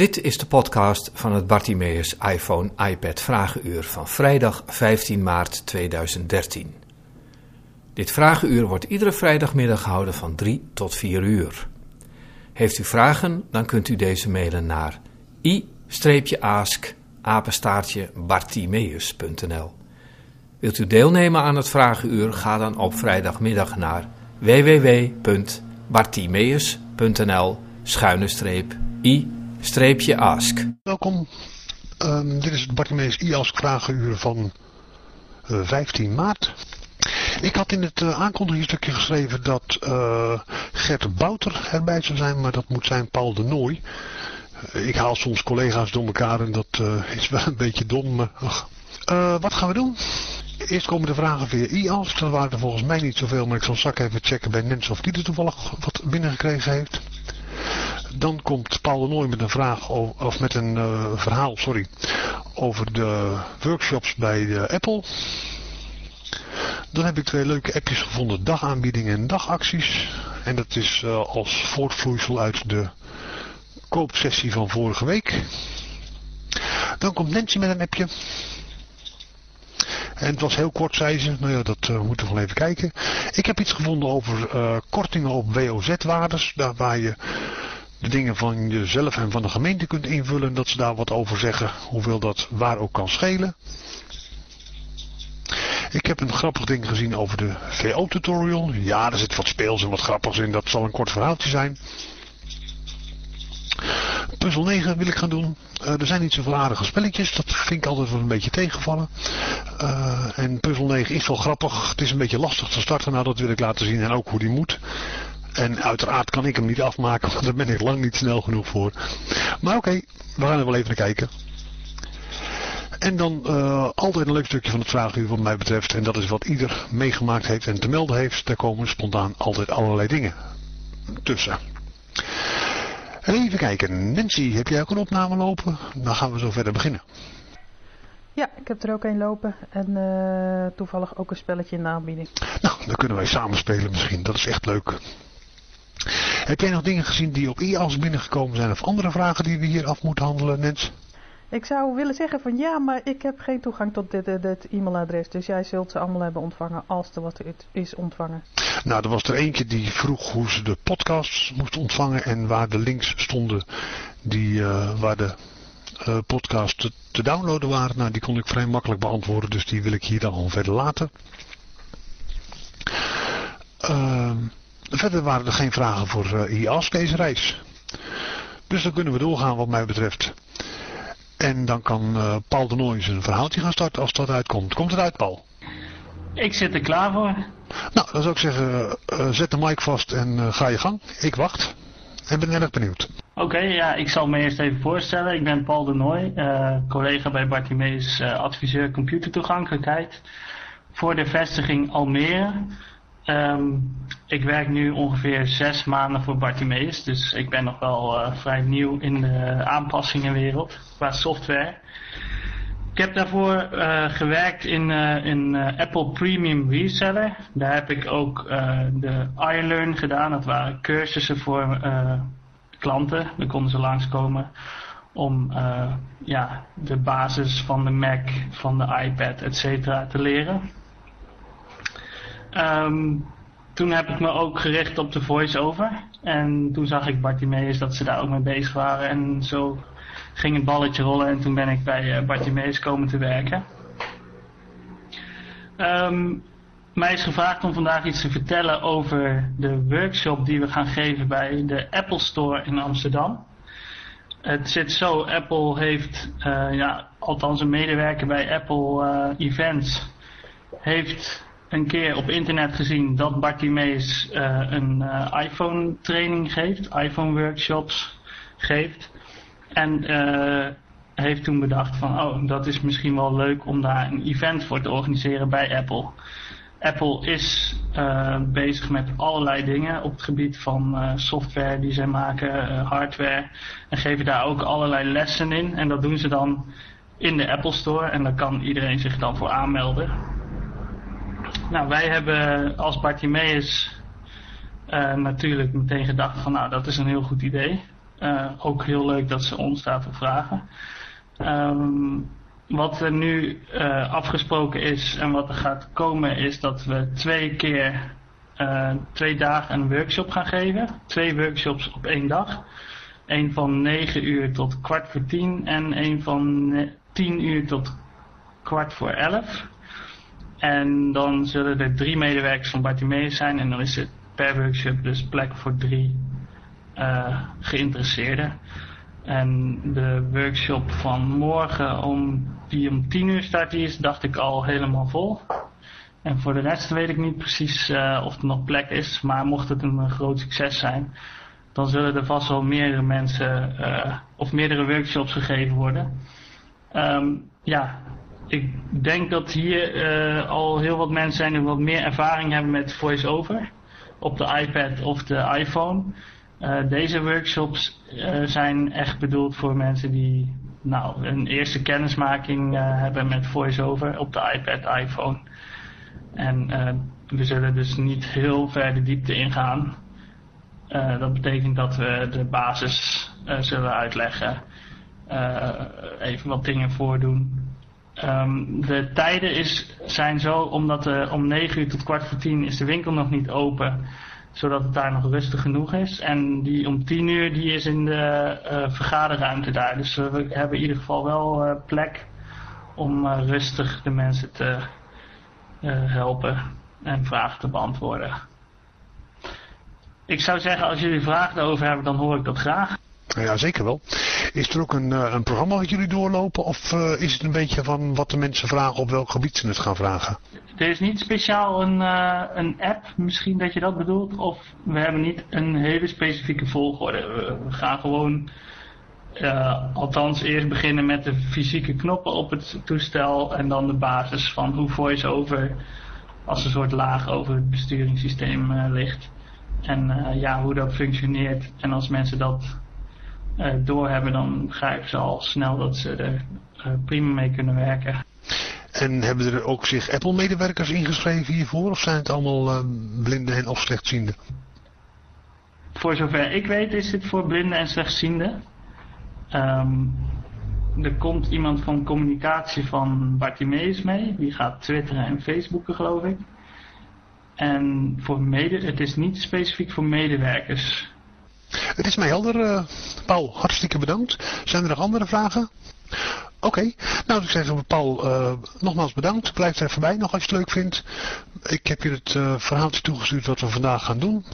Dit is de podcast van het Bartimeus iPhone iPad Vragenuur van vrijdag 15 maart 2013. Dit vragenuur wordt iedere vrijdagmiddag gehouden van 3 tot 4 uur. Heeft u vragen, dan kunt u deze mailen naar i-ask bartimeus.nl. Wilt u deelnemen aan het vragenuur, ga dan op vrijdagmiddag naar www.bartimeus.nl schuine streep i ask. Welkom, um, dit is het Bartimeus IASK vragenuur van uh, eh, 15 maart. Ik had in het uh, aankondigingsstukje geschreven dat uh, Gert Bouter erbij zou zijn, maar dat moet zijn Paul de Nooy. ik haal soms collega's door elkaar en dat is wel een beetje dom, wat gaan we doen? Eerst komen de vragen via IAS. Er waren er volgens mij niet zoveel, maar ik zal straks even checken bij Nens of die er toevallig wat binnengekregen heeft. Dan komt Paul de Nooy met een vraag, of met een uh, verhaal, sorry, over de workshops bij de Apple. Dan heb ik twee leuke appjes gevonden, dagaanbiedingen en dagacties. En dat is uh, als voortvloeisel uit de koopsessie van vorige week. Dan komt Nancy met een appje. En het was heel kort, zei ze. Nou ja, dat moeten we wel even kijken. Ik heb iets gevonden over kortingen op WOZ-waardes. Daar waar je de dingen van jezelf en van de gemeente kunt invullen. Dat ze daar wat over zeggen. Hoeveel dat waar ook kan schelen. Ik heb een grappig ding gezien over de VO-tutorial. Ja, er zit wat speels en wat grappigs in. Dat zal een kort verhaaltje zijn. Puzzel 9 wil ik gaan doen. Uh, er zijn niet zoveel aardige spelletjes. Dat vind ik altijd wel een beetje tegenvallen. Uh, en puzzel 9 is wel grappig. Het is een beetje lastig te starten. Nou, dat wil ik laten zien. En ook hoe die moet. En uiteraard kan ik hem niet afmaken, want daar ben ik lang niet snel genoeg voor. Maar oké, okay, we gaan er wel even naar kijken. En dan uh, altijd een leuk stukje van het vraaguur wat mij betreft. En dat is wat ieder meegemaakt heeft en te melden heeft. Daar komen spontaan altijd allerlei dingen tussen. Even kijken. Nancy, heb jij ook een opname lopen? Dan gaan we zo verder beginnen. Ja, ik heb er ook een lopen. En uh, toevallig ook een spelletje in de aanbieding. Nou, dan kunnen wij samen spelen misschien. Dat is echt leuk. Heb jij nog dingen gezien die op IAS binnengekomen zijn of andere vragen die we hier af moeten handelen, Nens? Ik zou willen zeggen van ja, maar ik heb geen toegang tot dit, dit e-mailadres. Dus jij zult ze allemaal hebben ontvangen als er wat is ontvangen. Nou, er was er eentje die vroeg hoe ze de podcasts moest ontvangen en waar de links stonden die, uh, waar de uh, podcasts te, te, downloaden waren. Nou, die kon ik vrij makkelijk beantwoorden, dus die wil ik hier dan gewoon verder laten. Uh, verder waren er geen vragen voor uh, IAS deze reis. Dus dan kunnen we doorgaan wat mij betreft. En dan kan uh, Paul de Nooy zijn verhaaltje gaan starten als dat uitkomt. Komt het uit, Paul? Ik zit er klaar voor. Nou, dan zou ik zeggen, uh, zet de mic vast en uh, ga je gang. Ik wacht en ben erg benieuwd. Oké, okay, ja, ik zal me eerst even voorstellen. Ik ben Paul de Nooy, collega bij Bartimeus adviseur computertoegankelijkheid. Voor de vestiging Almere. Um, ik werk nu ongeveer zes maanden voor Bartimeus, dus ik ben nog wel uh, vrij nieuw in de aanpassingenwereld qua software. Ik heb daarvoor uh, gewerkt in, uh, in Apple Premium Reseller. Daar heb ik ook de iLearn gedaan. Dat waren cursussen voor klanten. Daar konden ze langskomen om ja, de basis van de Mac, van de iPad, etc. te leren. Um, toen heb ik me ook gericht op de voice-over. En toen zag ik Bartimeus dat ze daar ook mee bezig waren. En zo ging het balletje rollen en toen ben ik bij uh, Bartimeus komen te werken. Um, mij is gevraagd om vandaag iets te vertellen over de workshop die we gaan geven bij de Apple Store in Amsterdam. Het zit zo, Apple heeft, uh, ja, althans een medewerker bij Apple uh, Events, heeft een keer op internet gezien dat Bartimeus uh, een uh, iPhone training geeft, iPhone workshops geeft. En uh, heeft toen bedacht van, oh, dat is misschien wel leuk om daar een event voor te organiseren bij Apple. Apple is bezig met allerlei dingen op het gebied van software die zij maken, hardware. En geven daar ook allerlei lessen in. En dat doen ze dan in de Apple Store. En daar kan iedereen zich dan voor aanmelden. Nou, wij hebben als Bartimeus uh, natuurlijk meteen gedacht van nou, dat is een heel goed idee. ook heel leuk dat ze ons daarvoor vragen. Ehm, wat er nu afgesproken is en wat er gaat komen is dat we twee keer twee dagen een workshop gaan geven. Twee workshops op één dag. Eén van 9 uur tot kwart voor 10 en één van 10 uur tot kwart voor 11. En dan zullen er drie medewerkers van Bartimeus zijn en dan is het per workshop dus plek voor drie uh, geïnteresseerden. En de workshop van morgen om, die om 10 uur start is, dacht ik al helemaal vol. En voor de rest weet ik niet precies uh, of er nog plek is, maar mocht het een groot succes zijn, dan zullen er vast wel meerdere mensen uh, of meerdere workshops gegeven worden. Um, ja, ik denk dat hier uh, al heel wat mensen zijn die wat meer ervaring hebben met voice-over op de iPad of de iPhone. Uh, deze workshops zijn echt bedoeld voor mensen die nou, een eerste kennismaking hebben met voice-over op de iPad, iPhone. En we zullen dus niet heel ver de diepte ingaan. Dat betekent dat we de basis zullen uitleggen. Even wat dingen voordoen. Um, de tijden is, zijn zo, omdat uh, om 9 uur tot kwart voor 10 is de winkel nog niet open. Zodat het daar nog rustig genoeg is. En die om 10 uur die is in de uh, vergaderruimte daar. Dus we hebben in ieder geval wel plek om rustig de mensen te helpen en vragen te beantwoorden. Ik zou zeggen, als jullie vragen erover hebben, dan hoor ik dat graag. Ja, zeker wel. Is er ook een, een programma wat jullie doorlopen? Of uh, is het een beetje van wat de mensen vragen, op welk gebied ze het gaan vragen? Er is niet speciaal een, uh, een app, misschien dat je dat bedoelt. Of we hebben niet een hele specifieke volgorde. We, gaan gewoon, althans eerst beginnen met de fysieke knoppen op het toestel. En dan de basis van hoe voice-over als een soort laag over het besturingssysteem ligt. En ja, hoe dat functioneert. En als mensen dat doorhebben, dan begrijpen ze al snel dat ze er uh, prima mee kunnen werken. En hebben er ook zich Apple-medewerkers ingeschreven hiervoor? Of zijn het allemaal blinden en of slechtzienden? Voor zover ik weet is het voor blinden en slechtzienden. Um, er komt iemand van communicatie van Bartimeus mee. Die gaat twitteren en facebooken geloof ik. En voor mede, het is niet specifiek voor medewerkers. Het is mij helder, uh, Paul. Hartstikke bedankt. Zijn er nog andere vragen? Oké, nou ik zeg Paul, uh, nogmaals bedankt. Blijf er even bij nog als je het leuk vindt. Ik heb je het uh, verhaaltje toegestuurd wat we vandaag gaan doen.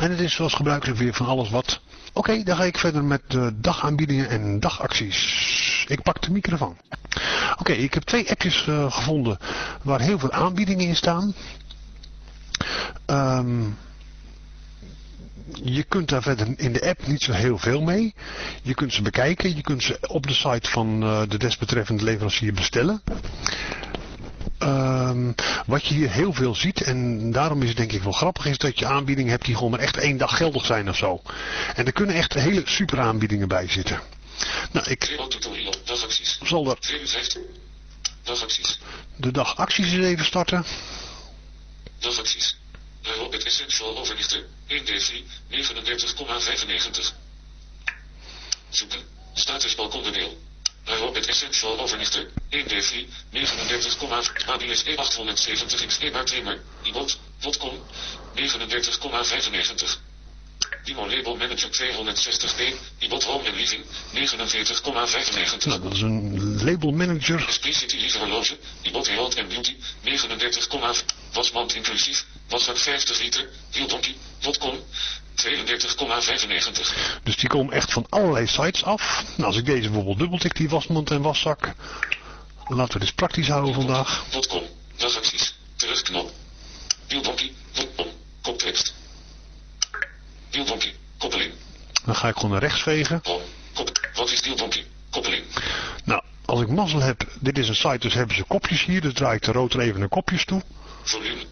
En het is zoals gebruikelijk weer van alles wat. Oké, dan ga ik verder met de dagaanbiedingen en dagacties. Ik pak de microfoon. Oké, ik heb twee appjes gevonden waar heel veel aanbiedingen in staan. Um, je kunt daar verder in de app niet zo heel veel mee. Je kunt ze bekijken. Je kunt ze op de site van uh, de desbetreffende leverancier bestellen. Um, wat je hier heel veel ziet, en daarom is het denk ik wel grappig, is dat je aanbiedingen hebt die gewoon maar echt één dag geldig zijn of zo. En er kunnen echt hele super aanbiedingen bij zitten. Nou, ik zal er de dag acties eens even starten. Dagacties. Robert Essential overlichten. 1D3, 39,95. Zoeken. Status balkonderdeel. Robert Essential overlichten. 1D3, 39,5. ABS E870 X E Trimmer. ibot.com. 39,95. Dimo Label Manager 260B, Ibot Home en Living, 49,95. Nou, dat is een label manager. Explicity Lieve Horloge, Ibot Health and Beauty, 39,5. Wasmand inclusief, waszak 50 liter, Wieldonkie.com, 32,95. Dus die komen echt van allerlei sites af. Nou, als ik deze bijvoorbeeld dubbeltik, die wasmand en waszak. Laten we het eens praktisch houden vandaag. .com, dagacties, terugknop. Wieldonkie.com, koptekst. Koppeling. Dan ga ik gewoon naar rechts vegen. Wat is deeldonkey? Koppeling. Nou, als ik mazzel heb, dit is een site, dus hebben ze kopjes hier. Dus draai ik de rotor even naar kopjes toe. Volume.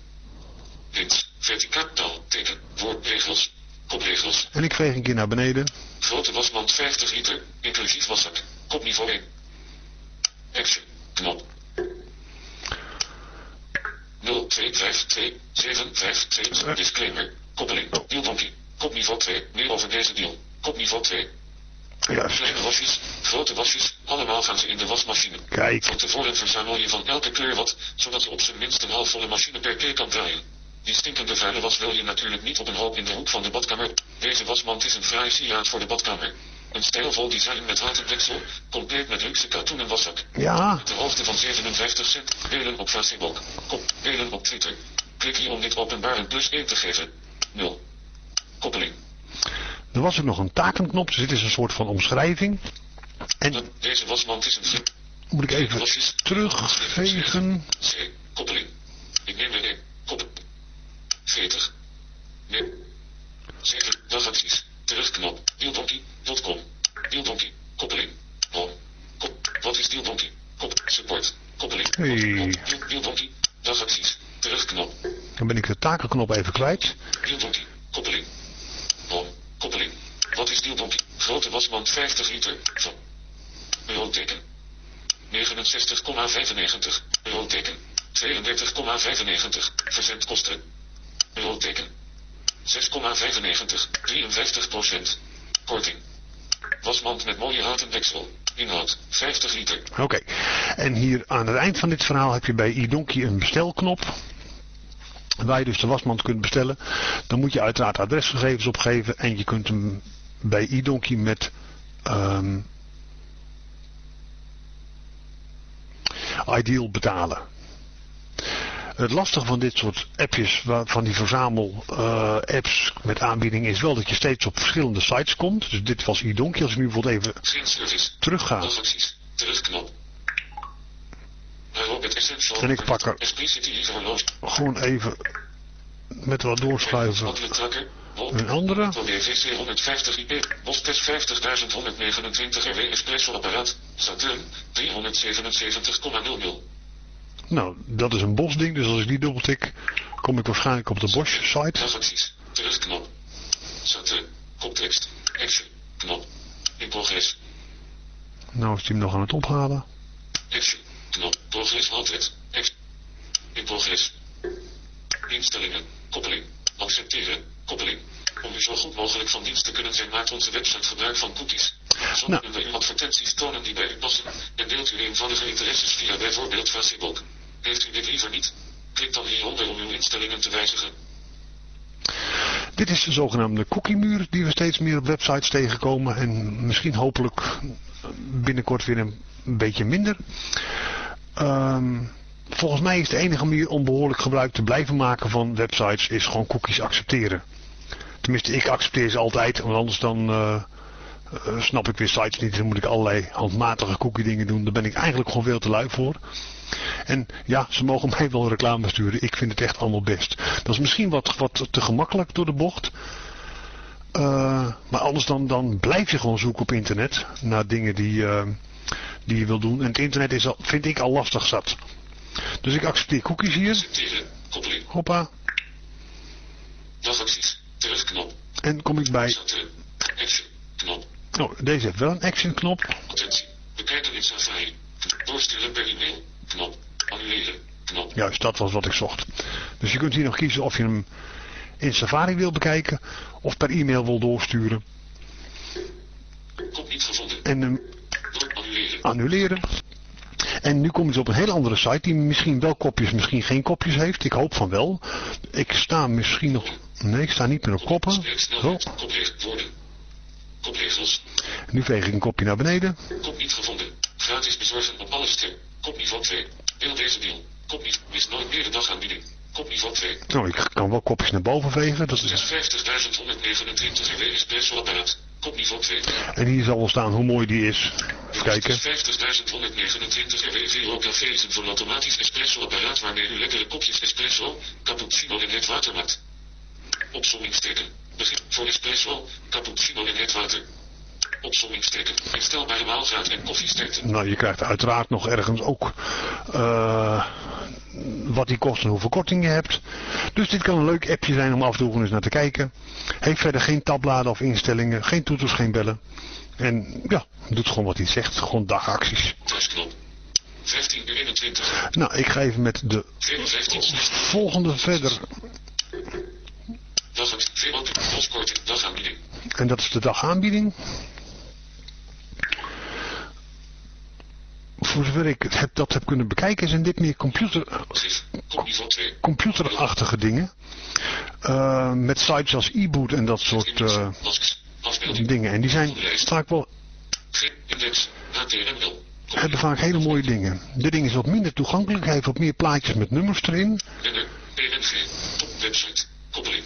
Links, verticaal, teken, woordregels, kopregels. En ik veeg een keer naar beneden. Grote wasmand 50 liter, inclusief waszak, kopniveau 1. Action, knop. 0252 752 disclaimer, koppeling, Kopniveau 2. Meer over deze deal. Kopniveau 2. Juist. Kleine wasjes, grote wasjes, allemaal gaan ze in de wasmachine. Kijk. Van tevoren verzamel je van elke kleur wat, zodat je op zijn minst een halfvolle machine per keer kan draaien. Die stinkende vuile was wil je natuurlijk niet op een hoop in de hoek van de badkamer. Deze wasmand is een fraai sieraad voor de badkamer. Een stijlvol design met houten deksel, compleet met luxe katoenen waszak. Ja, De hoogte van 57 cent. Delen op Facebook. Kop. Delen op Twitter. Klik hier om dit openbaar een plus 1 te geven. 0. Koppeling. er was ook nog een takenknop, dus dit is een soort van omschrijving. En Deze wasmand is een moet ik even terugvegen. C. Koppeling. Ik neem er 1. Kop. 40. Nee. 7. Dagacties. Terugknop. Dealdonkie.com. Dealdonkie. Koppeling. Home. Kop. Wat is Dealdonkie? Kop. Support. Koppeling. Hey. Deal- Dealdonkie. Dagacties. Terugknop. Dan ben ik de takenknop even kwijt. Dealdonkie. Koppeling. Wat is Dealdonkie? Grote wasmand 50 liter. Van. Euroteken. 69,95. Euroteken. 32,95. Verzendkosten. Euroteken. 6,95. 53 procent. Korting. Wasmand met mooie houten deksel. Inhoud. 50 liter. Oké. En hier aan het eind van dit verhaal heb je bij iDonkey een bestelknop. Waar je dus de wasmand kunt bestellen. Dan moet je uiteraard adresgegevens opgeven. En je kunt hem bij iDonkey met... ehm Ideal betalen. Het lastige van dit soort appjes, van die verzamel eh, apps met aanbieding, is wel dat je steeds op verschillende sites komt. Dus dit was iDonkey. Als ik nu bijvoorbeeld even het essential. En ik pak er- gewoon even met wat doorschuiven. Een andere. Van WVC 150 IP. Bostest 50129 RW Espresso apparaat. Saturn 377,00. Nou, dat is een Bos ding, dus als ik die dubbeltik, kom ik waarschijnlijk op de Bosch site. Dagacties. Terugknop. Saturn. Koptekst. Action. Knop. In progress. Nou is die hem nog aan het ophalen. Action. Knop. Progress altijd. Action. In progress. Instellingen. Koppeling. Accepteren. Koppeling. Om u zo goed mogelijk van dienst te kunnen zijn maakt onze website gebruik van cookies. Zo Nou. kunnen we u advertenties tonen die bij u passen en deelt u eenvoudige interesses via bijvoorbeeld Facebook. Heeft u dit liever niet? Klik dan hieronder om uw instellingen te wijzigen. Dit is de zogenaamde cookiemuur die we steeds meer op websites tegenkomen. En misschien hopelijk binnenkort weer een beetje minder. Ehm, volgens mij is de enige manier om behoorlijk gebruik te blijven maken van websites is gewoon cookies accepteren. Tenminste, ik accepteer ze altijd, want anders dan eh, eh, snap ik weer sites niet. Dan moet ik allerlei handmatige cookie dingen doen. Daar ben ik eigenlijk gewoon veel te lui voor. En ja, ze mogen mij wel reclame sturen. Ik vind het echt allemaal best. Dat is misschien wat, wat te gemakkelijk door de bocht. Eh, maar anders dan, dan blijf je gewoon zoeken op internet. Naar dingen die, die je wil doen. En het internet is al, vind ik al lastig zat. Dus ik accepteer cookies hier. Accepteren. Koppeling. Hoppa. Dagacties. Terugknop. En kom ik bij... Saturn. Action. Knop. Oh, deze heeft wel een action knop. Attentie. Bekijken in Safari. Doorsturen per e-mail. Knop. Annuleren. Knop. Juist, dat was wat ik zocht. Dus je kunt hier nog kiezen of je hem in Safari wil bekijken. Of per e-mail wil doorsturen. Kop niet gevonden. En hem annuleren. annuleren. En nu kom je op een hele andere site die misschien wel kopjes, misschien geen kopjes heeft. Ik hoop van wel. Ik sta misschien nog... Nee, ik sta niet meer op koppen. Zo. Kopregels. Nu veeg ik een kopje naar beneden. Kop niet gevonden. Gratis bezorgen op alle ster. Kopniveau 2. Deel deze deal. Kopniveau. Mis nooit meer de dagaanbieding. Kopniveau 2. Nou, ik kan wel kopjes naar boven vegen. Dat is... 50.129 RW espresso apparaat. Kopniveau 2. En hier zal wel staan hoe mooi die is. Even kijken. 50.129 RW Vero Café is een volautomatisch espresso apparaat waarmee u lekkere kopjes espresso, cappuccino en het water maakt. Opzommingsteken. Begin voor espresso, cappuccino en het water. Opzommingsteken. Instelbare maalgraad en koffiesterkte. Nou, je krijgt uiteraard nog ergens ook eh, wat die kost en hoeveel korting je hebt. Dus dit kan een leuk appje zijn om af en toe eens naar te kijken. Heeft verder geen tabbladen of instellingen, geen toeters, geen bellen. En ja, doet gewoon wat hij zegt. Gewoon dagacties. Thuisknop. 15 uur 21. Nou, ik ga even met de 15 volgende verder. Dagaanbieding. En dat is de dagaanbieding. Voor zover ik het heb, dat heb kunnen bekijken zijn dit meer computer, Gif. Kopniveau 2. computerachtige dingen. Eh, met sites als e-boot en dat soort eh, dingen. En die zijn vaak wel, hebben vaak hele mooie dingen. Dit ding is wat minder toegankelijk. Hij heeft wat meer plaatjes met nummers erin. PNG. Website. Koppeling.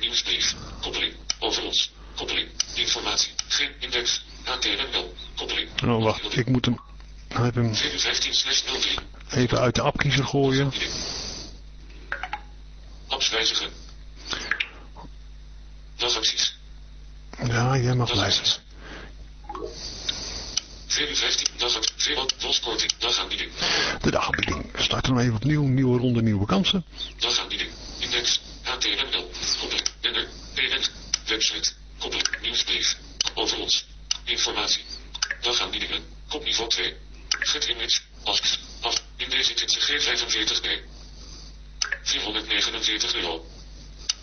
Nieuwsbrief. Koppeling. Over ons. Koppeling. Informatie. Geen index. HTML. Koppeling. Oh, wacht. Ik moet hem, hij heeft hem 15 slash 03. even uit de appkiezer gooien. Apps wijzigen. Dagacties. Ja, jij mag blijven. Dagacties. VU 15. Dagacties. VWO. Loskorting. Dagaanbieding. De dagaanbieding. Start hem even opnieuw. Nieuwe ronde, nieuwe kansen. Dagaanbieding. Index. HTML. Koppeling. Banner. PN. Website. Koppeling. Nieuwsbrief. Over ons. Informatie. Dagaanbiedingen. Kopniveau 2. Get image. ASCII. Af. In deze zit G45B. 449 euro.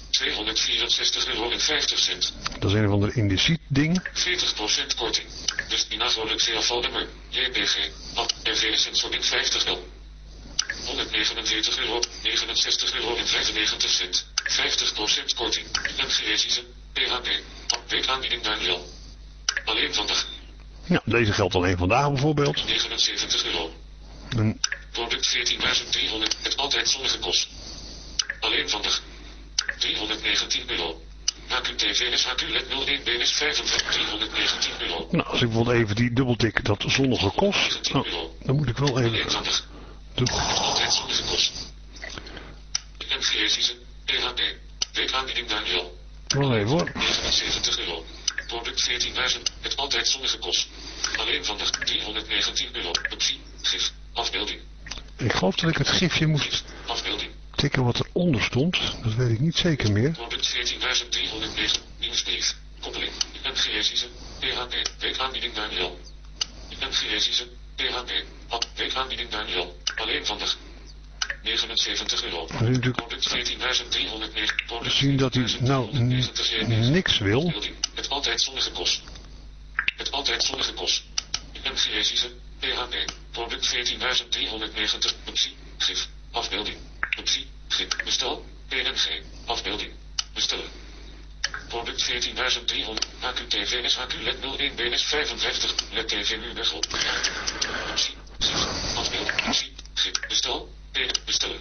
264 euro en 50 cent. Dat is een of ander indiciet ding. 40% korting. Dus Inago CFO nummer. JPG. Af. RV sensor in 50 L. 149 euro. 69 euro en 95 cent. 50% korting. MGSISE. PHP. Weekaanbieding Daniel. Alleen vandaag. Ja, deze geldt alleen vandaag bijvoorbeeld. 79 euro. En Product 14.300. Het altijd zonnige kost. Alleen vandaag. 319 euro. HQTVS HQ LED 01 BS 55 319 euro. nou, als ik bijvoorbeeld even die dubbeltik dat zonnige kost. Nou, dan moet ik wel Alleen even... vandaag. De, Altijd zonnige kost. MGSISE. PHP. Weekaanbieding Daniel. even hoor. 79 euro. Product 14.000. Het altijd zonnige kost. Alleen vandaag 319 euro. Optie. Gif. Afbeelding. Ik geloof dat ik het gifje moest Gif. Afbeelding. tikken wat eronder stond. Dat weet ik niet zeker meer. Product 14.309. Nieuwsbrief. Koppeling. MGSISE. PHP. Weekaanbieding Daniel. MGSISE. PHP. App. Weekaanbieding Daniel. Alleen vandaag. 79 euro. Natuurlijk 14.309. Product zien dat hij nou 14.390. n- niks wil. Het altijd zonnige kost. Het altijd zonnige kost. MGSISE. PHP. Product 14.390. Optie. Gif. Afbeelding. Optie. Gif. Bestel. PNG. Afbeelding. Bestellen. Product 14.300. HQTVS HQ LED 01 BS 55. LED TV nu. Optie. Gif. Bestel. Bestellen.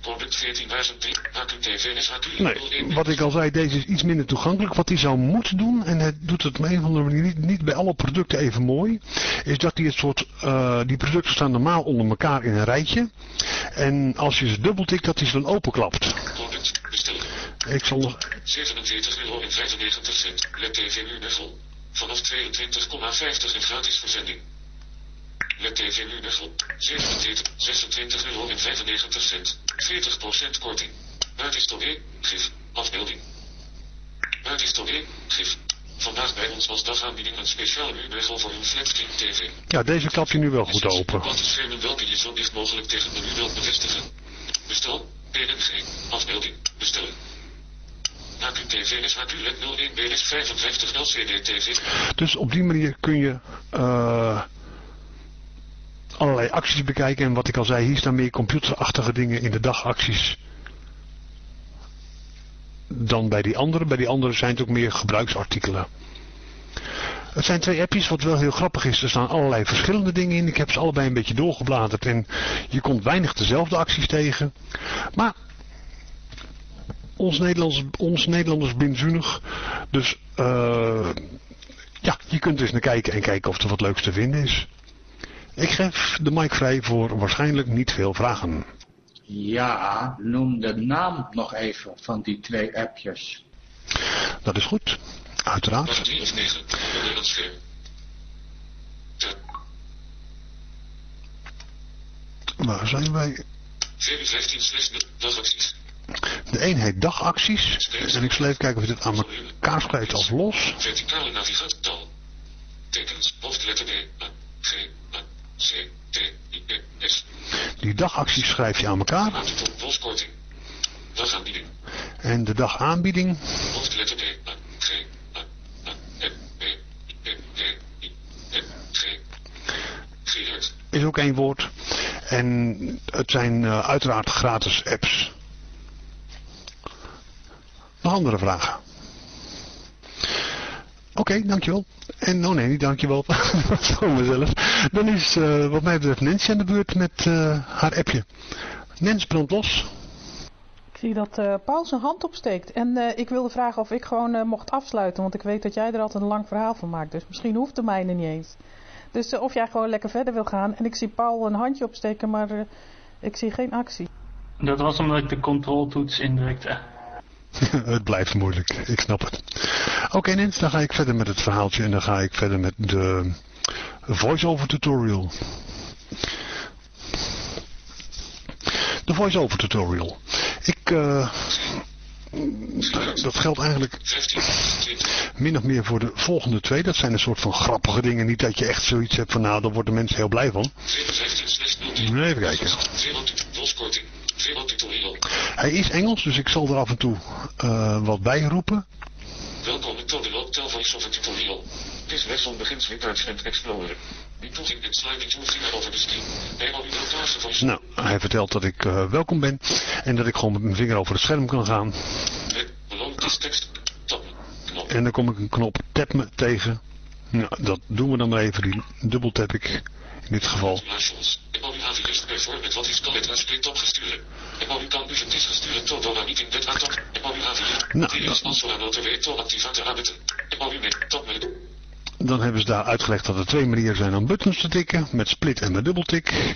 Product 14.003. HQTVS HQ LED 01 Nee, wat ik al zei, deze is iets minder toegankelijk. Wat hij zou moeten doen, en het doet het op een of andere manier niet, niet bij alle producten even mooi, is dat hij het soort, eh, die producten staan normaal onder elkaar in een rijtje. En als je ze dubbeltikt, dat hij ze dan openklapt. Product. Ik zal nog, 47 euro en 95 cent. LED TV nu Weggel. Vanaf 22,50 en gratis verzending. LED TV nu Weggel. 27, 26 euro en 95 cent. 40% korting. Buitenstop E. Gif. Afbeelding. Buitenstop E. Gif. Vandaag bij ons was dagaanbieding een speciaal U-Weggel voor uw flatscreen TV. ja, deze klap je nu wel goed open. Wat is schermen welke je zo dicht mogelijk tegen de menu wilt bevestigen? Bestel, PNG, afbeelding, bestellen. HQTVS HQ LED 01 BS 55 LCD TV. Dus op die manier kun je eh, allerlei acties bekijken. En wat ik al zei, hier staan meer computerachtige dingen in de dagacties dan bij die andere. Bij die andere zijn het ook meer gebruiksartikelen. Het zijn twee appjes, wat wel heel grappig is. Er staan allerlei verschillende dingen in. Ik heb ze allebei een beetje doorgebladerd en je komt weinig dezelfde acties tegen. Maar ons Nederlands, ons Nederlanders binzunig. Dus eh, ja, je kunt eens naar kijken en kijken of er wat leuks te vinden is. Ik geef de mic vrij voor waarschijnlijk niet veel vragen. Ja, noem de naam nog even van die twee appjes. Dat is goed, uiteraard. Was 3 of 9, onder het scherm. Ja, Waar zijn wij? VU 15 slash 0, dagacties. De een heet dagacties. En ik zal even kijken of je dit aan elkaar spreidt als los. Verticale navigatie. Tekens. Hoofdletter D. G. C. T. I. E, S. Die dagacties schrijf je aan elkaar. Loskorting. Dagaanbieding. En de dagaanbieding. Hoofdletter D. G. Is ook één woord. En het zijn eh, uiteraard gratis apps. Nog andere vragen? Oké, okay, dankjewel. En, oh nee, niet dankjewel. voor mezelf. Dan is uh, wat mij betreft Nancy aan de beurt met uh, haar appje. Nens, brand los. Ik zie dat uh, Paul zijn hand opsteekt. En ik wilde vragen of ik gewoon mocht afsluiten. Want ik weet dat jij er altijd een lang verhaal van maakt. Dus misschien hoeft de mijne niet eens. Dus of jij gewoon lekker verder wil gaan. En ik zie Paul een handje opsteken, maar ik zie geen actie. Dat was omdat ik de controltoets indrukte. Het blijft moeilijk, ik snap het. Oké okay, dan ga ik verder met het verhaaltje en dan ga ik verder met de voice-over tutorial. De voice-over tutorial. Ik, uh, dat geldt eigenlijk min of meer voor de volgende twee. Dat zijn een soort van grappige dingen. Niet dat je echt zoiets hebt van nou, daar worden mensen heel blij van. Even kijken. Hij is Engels, dus ik zal er af en toe uh, wat bij roepen. Welkom in Total Tel Voice of Tutorial. This lesson begins with and Explorer. And sliding your finger over the screen. Voice. Nou, hij vertelt dat ik uh, welkom ben en dat ik gewoon met mijn vinger over het scherm kan gaan. En dan kom ik een knop tap me tegen. Nou, dat doen we dan maar even. Die dubbel tap ik in dit geval. U gestuurd u Nou, u dan hebben ze daar uitgelegd dat er twee manieren zijn om buttons te tikken. Met split en met dubbeltik.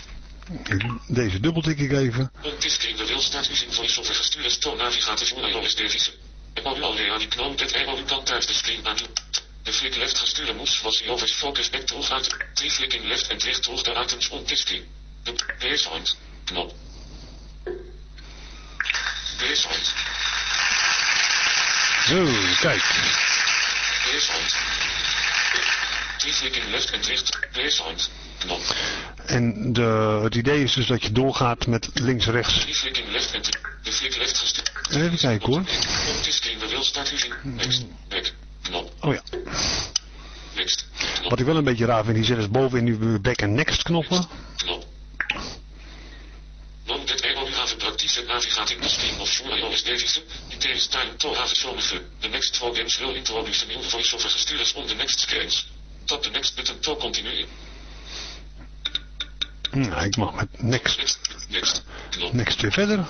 Deze dubbeltik ik even. Een tisking de wil staat using voice-over gestuurd toon navigator voor iOS device. En u al aan die het en u kan thuis de screen aan de flick left gestuurde moves was hij over focus back terug uit. Drie flicking left en terug terug de items on tisking. De baseline knop. Baseline. Zo, kijk. Baseline. Drie flicking left en terug baseline knop. En de, het idee is dus dat je doorgaat met links-rechts. Drie flicking left en de flick left gestuurd. Even kijken hoor. On tisking de wil start using next back. Knop. Oh ja. Next. Knop. Wat ik wel een beetje raar vind, die zet dus bovenin nu back en next knoppen. Knop. Non dit eenmaal have praktische navigating de stream of voor iOS device. It is time to have sommige. The next four games will introduce new voice-over gestuurd on the next screens. Tap the next button to continue. Nou, ik mag met next, Next. Next. Next weer verder.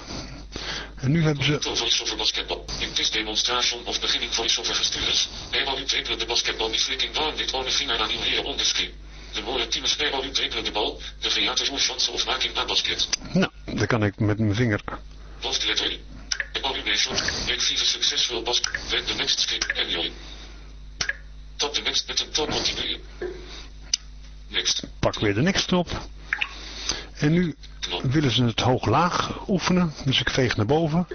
En nu hebben ze... Voice-over basketbal. In this demonstration of beginning voice-over gestuurd. Eenmaal u triple de basketbal niet flicking one dit one vinger aan uw heren the screen. De woorden team spelen u triple de bal. De geate oefens of making aan basket. Nou, dan kan ik met mijn vinger... Hoofdletter. Evaluation. Actieve succesvol basket. Wet the next screen. Annually. Tap the next button to continue. Next. Pak weer de next knop. En nu willen ze het hoog-laag oefenen. Dus ik veeg naar boven.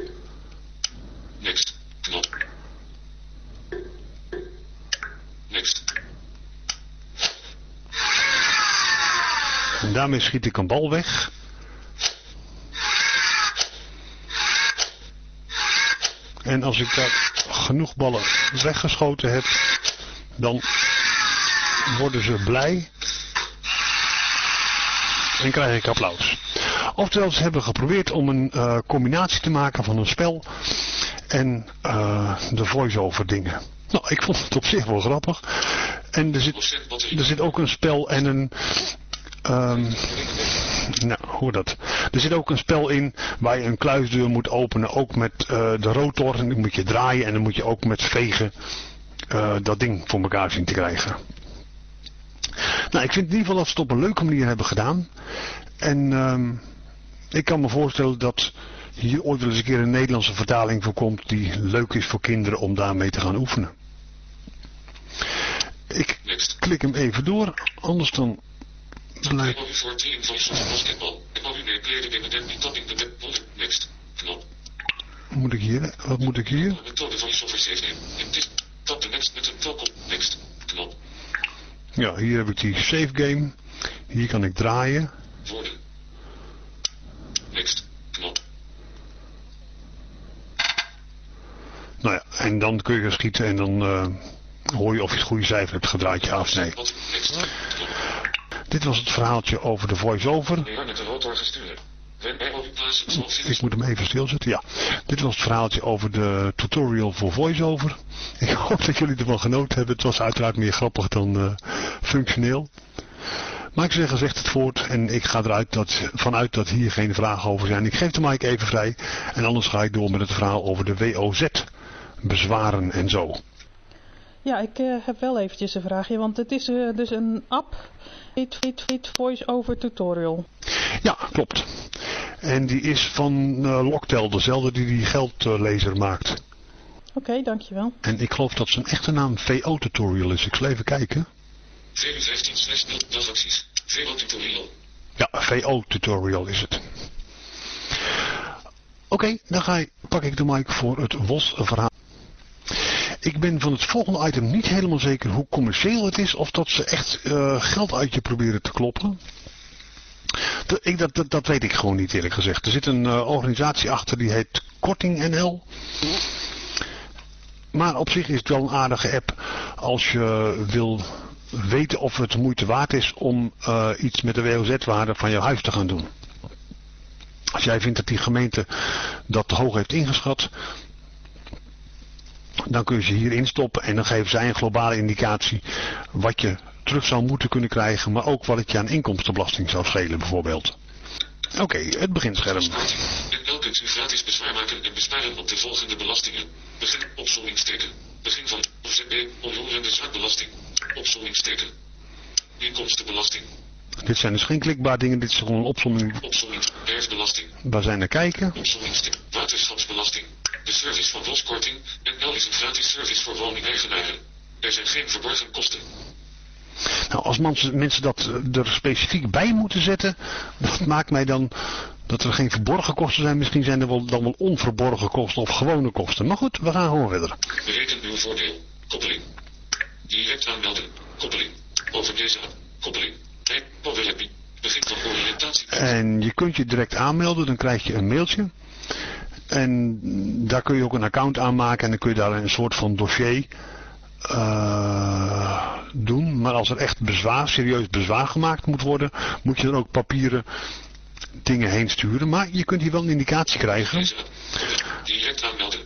Next. Knop. Next. En daarmee schiet ik een bal weg. En als ik daar genoeg ballen weggeschoten heb, dan worden ze blij en krijg ik applaus. Oftewel, ze hebben geprobeerd om een uh, combinatie te maken van een spel en uh, de voice-over dingen. Nou, ik vond het op zich wel grappig. En er zit, er zit ook een spel en een... Um, nou, hoe dat? Er zit ook een spel in waar je een kluisdeur moet openen, ook met uh, de rotor. En dan moet je draaien en dan moet je ook met vegen dat ding voor elkaar zien te krijgen. Nou, ik vind in ieder geval dat ze het op een leuke manier hebben gedaan. En um, ik kan me voorstellen dat hier ooit wel eens een keer een Nederlandse vertaling voor komt die leuk is voor kinderen om daarmee te gaan oefenen. Ik klik hem even door, anders dan blijft... Moet ik hier? Wat moet ik hier? Ja, hier heb ik die save game. Hier kan ik draaien. Woorden. Next. Knop. Nou ja, en dan kun je schieten en dan uh, hoor je of je het goede cijfer hebt gedraaid, ja of nee. Dit was het verhaaltje over de voice-over. Ik moet hem even stilzetten, ja. Dit was het verhaaltje over de tutorial voor voice-over. Ik hoop dat jullie ervan genoten hebben. Het was uiteraard meer grappig dan eh, functioneel. Maar ik zeg, zegt het voort en ik ga eruit dat, vanuit dat hier geen vragen over zijn. Ik geef de mic even vrij en anders ga ik door met het verhaal over de WOZ, bezwaren en zo. Ja, ik eh, heb wel eventjes een vraagje, want het is eh, dus een app, Fit Fit Fit Voice Over Tutorial. Ja, klopt. En die is van eh Locktel, dezelfde die die geldlezer maakt. Oké, dankjewel. En ik geloof dat zijn echte naam VO Tutorial is. Ik zal even kijken. VU 15 slash 0 dagacties. VO tutorial. Ja, VO Tutorial is het. Oké, dan ga ik, pak ik de mic voor het WOS verhaal. Ik ben van het volgende item niet helemaal zeker hoe commercieel het is of dat ze echt eh, geld uit je proberen te kloppen. Dat, ik, dat, dat, weet ik gewoon niet eerlijk gezegd. Er zit een eh, organisatie achter die heet Korting NL. Maar op zich is het wel een aardige app als je wil weten of het moeite waard is om eh, iets met de WOZ-waarde van jouw huis te gaan doen. Als jij vindt dat die gemeente dat te hoog heeft ingeschat, dan kun je ze hier instoppen en dan geven zij een globale indicatie wat je terug zou moeten kunnen krijgen, maar ook wat het je aan inkomstenbelasting zou schelen bijvoorbeeld. Oké, het beginscherm. Elk kunt u gratis bezwaar maken en besparen op de volgende belastingen. Begin opzommingsteken. Begin van OZB onroerende zaakbelasting. Opzommingsteken. Inkomstenbelasting. Dit zijn dus geen klikbaar dingen, dit is gewoon een opzomming Opzomming. Erfbelasting. waar zij naar kijken. Opzommingsteken. Waterschapsbelasting. De service van loskorting. En L is een gratis service voor woningeigenaren. Er zijn geen verborgen kosten. Nou, als mensen, dat eh, er specifiek bij moeten zetten, dat maakt mij dan dat er geen verborgen kosten zijn. Misschien zijn er wel, dan wel onverborgen kosten of gewone kosten. Maar goed, we gaan gewoon verder. Bereken uw voordeel. Koppeling. Direct aanmelden. Koppeling. Over deze. Koppeling. Happy. Begin van oriëntatie. En je kunt je direct aanmelden, dan krijg je een mailtje. En daar kun je ook een account aanmaken en dan kun je daar een soort van dossier eh, doen. Maar als er echt bezwaar, serieus bezwaar gemaakt moet worden, moet je dan ook papieren dingen heen sturen. Maar je kunt hier wel een indicatie krijgen. Direct aanmelden.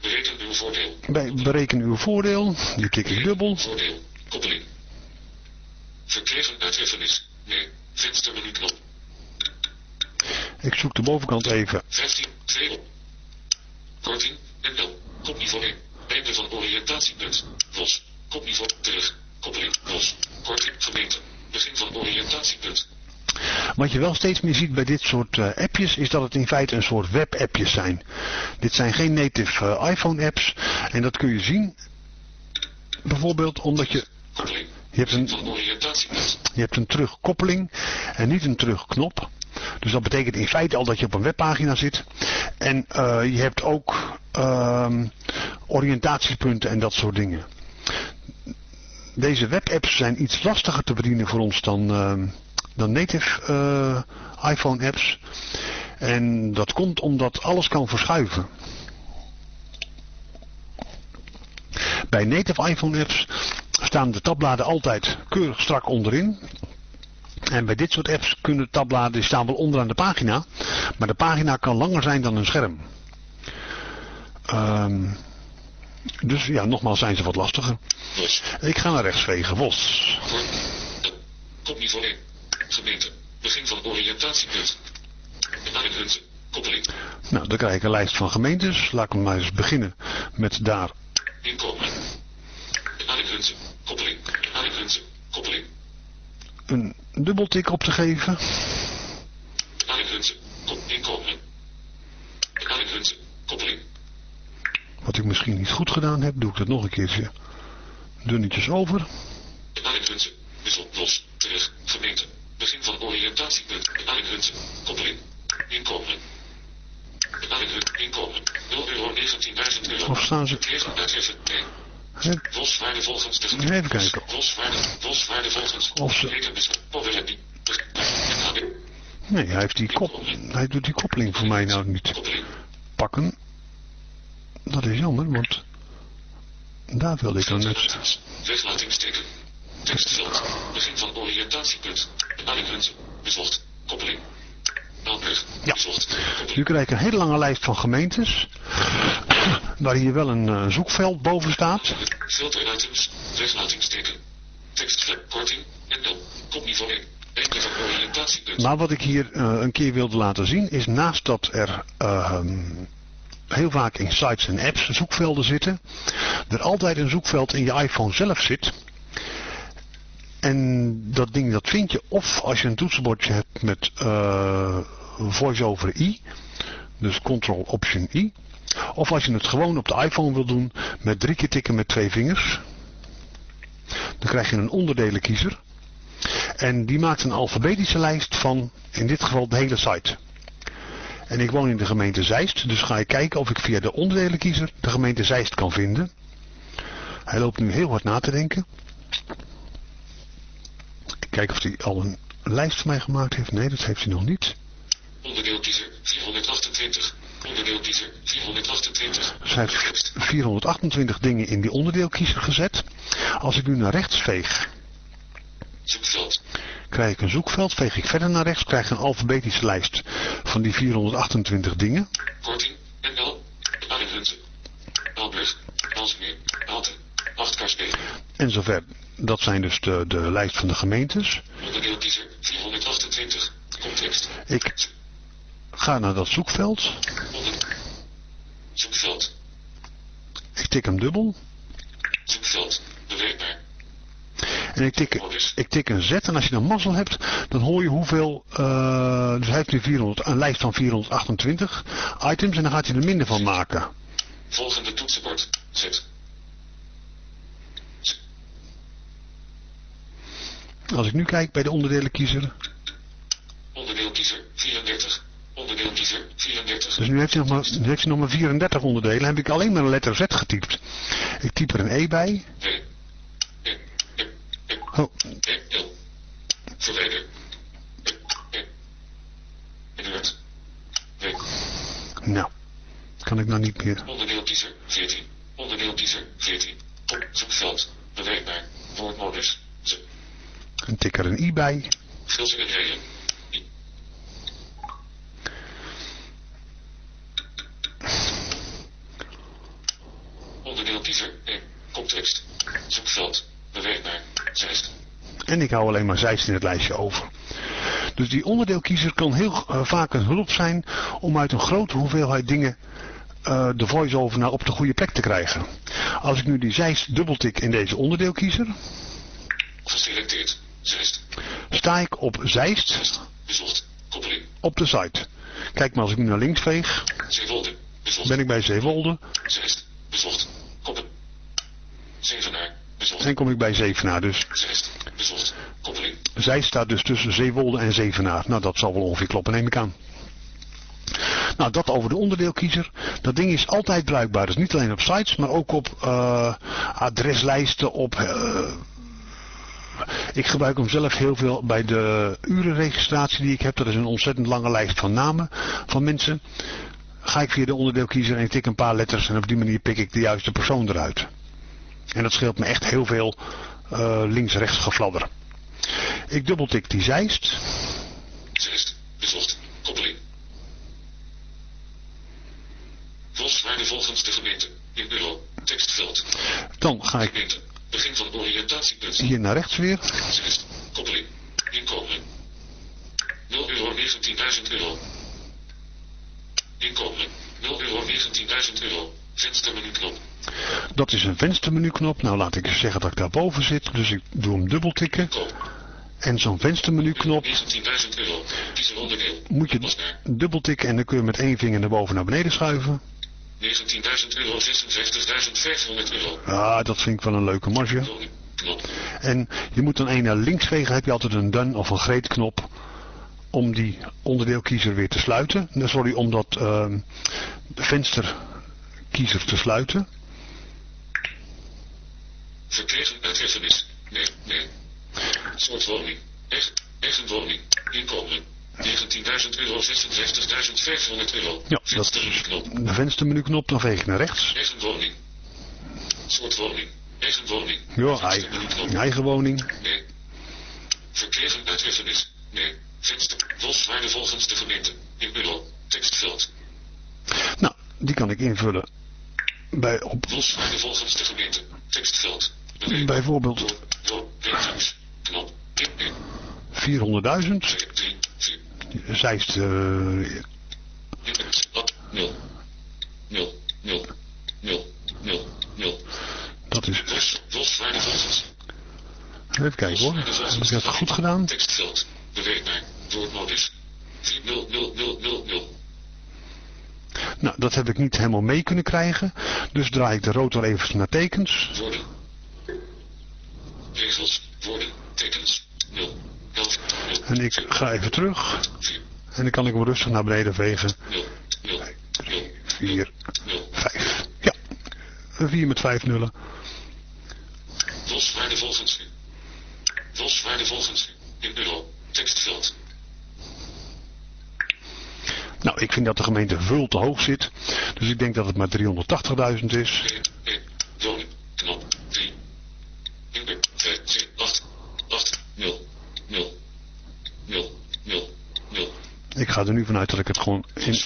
Bereken uw voordeel. Bij bereken uw voordeel, die klik ik dubbel. Voordeel. Koppeling. Verkregen uitheffenis. Nee. Venstermenu knop. Ik zoek de bovenkant even 15. 2 op. Korting. NL. Kopniveau 1. Einde van oriëntatiepunt. Los. Kopniveau. Terug. Koppeling. Los. Korting. Gemeente. Begin van oriëntatiepunt. Wat je wel steeds meer ziet bij dit soort eh, appjes is dat het in feite een soort webappjes zijn. Dit zijn geen native eh, iPhone apps en dat kun je zien bijvoorbeeld omdat je, je hebt een, je hebt een terugkoppeling en niet een terugknop. Dus dat betekent in feite al dat je op een webpagina zit. En eh, je hebt ook ehm, oriëntatiepunten en dat soort dingen. Deze webapps zijn iets lastiger te bedienen voor ons dan, ehm, dan native eh, iPhone apps. En dat komt omdat alles kan verschuiven. Bij native iPhone apps staan de tabbladen altijd keurig strak onderin. En bij dit soort apps kunnen tabbladen die staan wel onderaan de pagina. Maar de pagina kan langer zijn dan een scherm. Ehm, dus ja, nogmaals zijn ze wat lastiger. Ik ga naar rechts vegen. Voor. Kopniveau 1. Gemeente. Begin van oriëntatiepunt. Arenhunze. Koppeling. Nou, dan krijg ik een lijst van gemeentes. Laat ik maar eens beginnen met daar. Inkomen. Arenhunze. Koppeling. Arenhunze. Koppeling. Een dubbeltik op te geven. Wat ik misschien niet goed gedaan heb, doe ik dat nog een keertje. Dunnetjes over. Wissel. Los. Terug. Gemeente. Begin van oriëntatiepunt. Arenhunze. Koppeling. Inkomen. Arenhunze. Inkomen. 0 euro 19.000 euro. Of staan ze... Uitgeven. Even kijken. Volgens Of. NHB. Nee, hij, heeft die kop... hij doet die koppeling voor mij nou niet pakken. Dat is jammer, want daar wilde ik dan net... Weglatingsteken. Tekstveld. Begin van oriëntatiepunt. Alinghunsen. Bezocht. Koppeling. Ja. Nu krijg ik een hele lange lijst van gemeentes. Waar hier wel een eh, zoekveld boven staat. Filter items. Weglatingsteken. Tekstveld. Korting. En 0. Kopniveau 1. Einde van oriëntatiepunt. Maar wat ik hier eh, een keer wilde laten zien is naast dat er ehm, heel vaak in sites en apps zoekvelden zitten, er altijd een zoekveld in je iPhone zelf zit. En dat ding dat vind je of als je een toetsenbordje hebt met eh voice-over i, dus Ctrl Option i, of als je het gewoon op de iPhone wil doen met drie keer tikken met twee vingers. Dan krijg je een onderdelenkiezer. En die maakt een alfabetische lijst van, in dit geval, de hele site. En ik woon in de gemeente Zeist, dus ga ik kijken of ik via de onderdelenkiezer de gemeente Zeist kan vinden. Hij loopt nu heel hard na te denken. Kijk of hij al een lijst voor mij gemaakt heeft. Nee, dat heeft hij nog niet. Onderdeelkiezer 428. Onderdeelkiezer 428. Dus hij heeft 428 dingen in die onderdeelkiezer gezet. Als ik nu naar rechts veeg, Zoekveld. krijg ik een zoekveld. Veeg ik verder naar rechts, krijg ik een alfabetische lijst van die 428 dingen. Korting. NL. Alinghunsen. Aalburg. Aalsmeer. Aalten. Achtkarspelen. En zover. Dat zijn dus de, de lijst van de gemeentes. Onderdeelkiezer 428. Context. Ik ga naar dat zoekveld. Zoekveld. Ik tik hem dubbel. Zoekveld. Bewerkbaar. En ik tik, ik tik een Z. En als je dan mazzel hebt, dan hoor je hoeveel... eh, dus hij heeft nu 400, een lijst van 428 items. En dan gaat hij er minder van maken. Volgende toetsenbord. Z. Als ik nu kijk bij de onderdelenkiezer. Onderdeelkiezer 34. Onderdeelkiezer 34. Dus nu heeft hij nog maar, nu heeft hij nog maar 34 onderdelen. heb ik alleen maar een letter Z getypt. Ik typ er een E bij. E. E. E. Oh. Verwijder. W. nou. Kan ik nou niet meer. Onderdeelkiezer 14. Onderdeelkiezer 14. Op zoekveld. Bewerkbaar. Woordmodus. Z. Ik tik er een I bij. Filter en rijen. I. Onderdeelkiezer 1. Context. Zoekveld. Bewerkbaar. 6. En ik hou alleen maar Zeist in het lijstje over. Dus die onderdeelkiezer kan heel eh, vaak een hulp zijn om uit een grote hoeveelheid dingen eh, de voice-over naar op de goede plek te krijgen. Als ik nu die Zeist dubbeltik in deze onderdeelkiezer, Geselecteerd. 6. sta ik op Zeist 6. Bezocht. Koppeling. op de site. Kijk maar als ik nu naar links veeg, Zeewolde. Bezocht. ben ik bij Zeewolde 6. Bezocht. Zevenaar. En kom ik bij Zevenaar. Dus 6. Bezocht. Koppeling. Zeist staat dus tussen Zeewolde en Zevenaar. Nou, dat zal wel ongeveer kloppen, neem ik aan. Nou, dat over de onderdeelkiezer. Dat ding is altijd bruikbaar. Dus niet alleen op sites, maar ook op eh, adreslijsten, op... eh, ik gebruik hem zelf heel veel bij de urenregistratie die ik heb. Dat is een ontzettend lange lijst van namen van mensen. Ga ik via de onderdeelkiezer en ik tik een paar letters en op die manier pik ik de juiste persoon eruit. En dat scheelt me echt heel veel eh, links-rechts gefladder. Ik dubbeltik die zijst. 6. Bezocht. Koppeling. Loswaarde volgens de gemeente. In euro. Tekstveld. Dan ga ik Gemeente. Begin van oriëntatiepunt. hier naar rechts weer. 6. Koppeling. Inkomen. 0 euro 19.000 euro. Inkomen. 0 euro 19.000 euro. Venstermenu knop. Dat is een venstermenuknop. Nou laat ik zeggen dat ik daarboven zit. Dus ik doe hem dubbeltikken. Koop. En zo'n venstermenuknop 19.000 euro. Kies een onderdeel. moet je Wasbaar. dubbeltikken en dan kun je met één vinger naar boven naar beneden schuiven. 19.000 euro. 56.500 euro. Ah, dat vind ik wel een leuke marge. En je moet dan één naar links vegen. Heb je altijd een done of een great knop om die onderdeelkiezer weer te sluiten. Sorry, om dat ehm, vensterkiezer te sluiten. Verkregen uiterfenis. Nee, nee. Soort woning. Echt, eigen woning. Inkomen. 19.000 euro, 56.500 euro. Ja, dat Venster is knop. de venstermenuknop. Dan veeg ik naar rechts. Eigen woning. Soort woning. Eigen woning. Ja, eigen, eigen woning. Nee. Verkregen uitrefenis. Nee. Venster. Loswaarde volgens de gemeente. In euro. Tekstveld. Nou, die kan ik invullen. Bij, op, Loswaarde volgens de gemeente. Tekstveld. Beweeg. bijvoorbeeld Door. Door. Ratings. Knop. In. In. 400.000. 3. 4. Zij is de, Wat? 0. 0. 0. 0. 0. 0. dat is, even kijken hoor. Heb ik dat goed gedaan? Tekstveld. Beweegbaar. Woordmodus. 00000. Nou, dat heb ik niet helemaal mee kunnen krijgen. Dus draai ik de rotor even naar tekens. Woorden. Regels. Woorden. Tekens. 0. 11. 0. En ik ga even terug. 4. En dan kan ik hem rustig naar beneden vegen. 0. 0. 0. 4, 0. 5. Ja, een 4 met 5 nullen. Loswaarde volgens u. Loswaarde volgens u. In euro. Tekstveld. Nou, ik vind dat de gemeente veel te hoog zit. Dus ik denk dat het maar 380.000 is. 1. 1. Wonen. Knop. 3. In 5. 7. 8. 8. 0. 0. 0. 0. 0. Ik ga er nu vanuit dat ik het gewoon in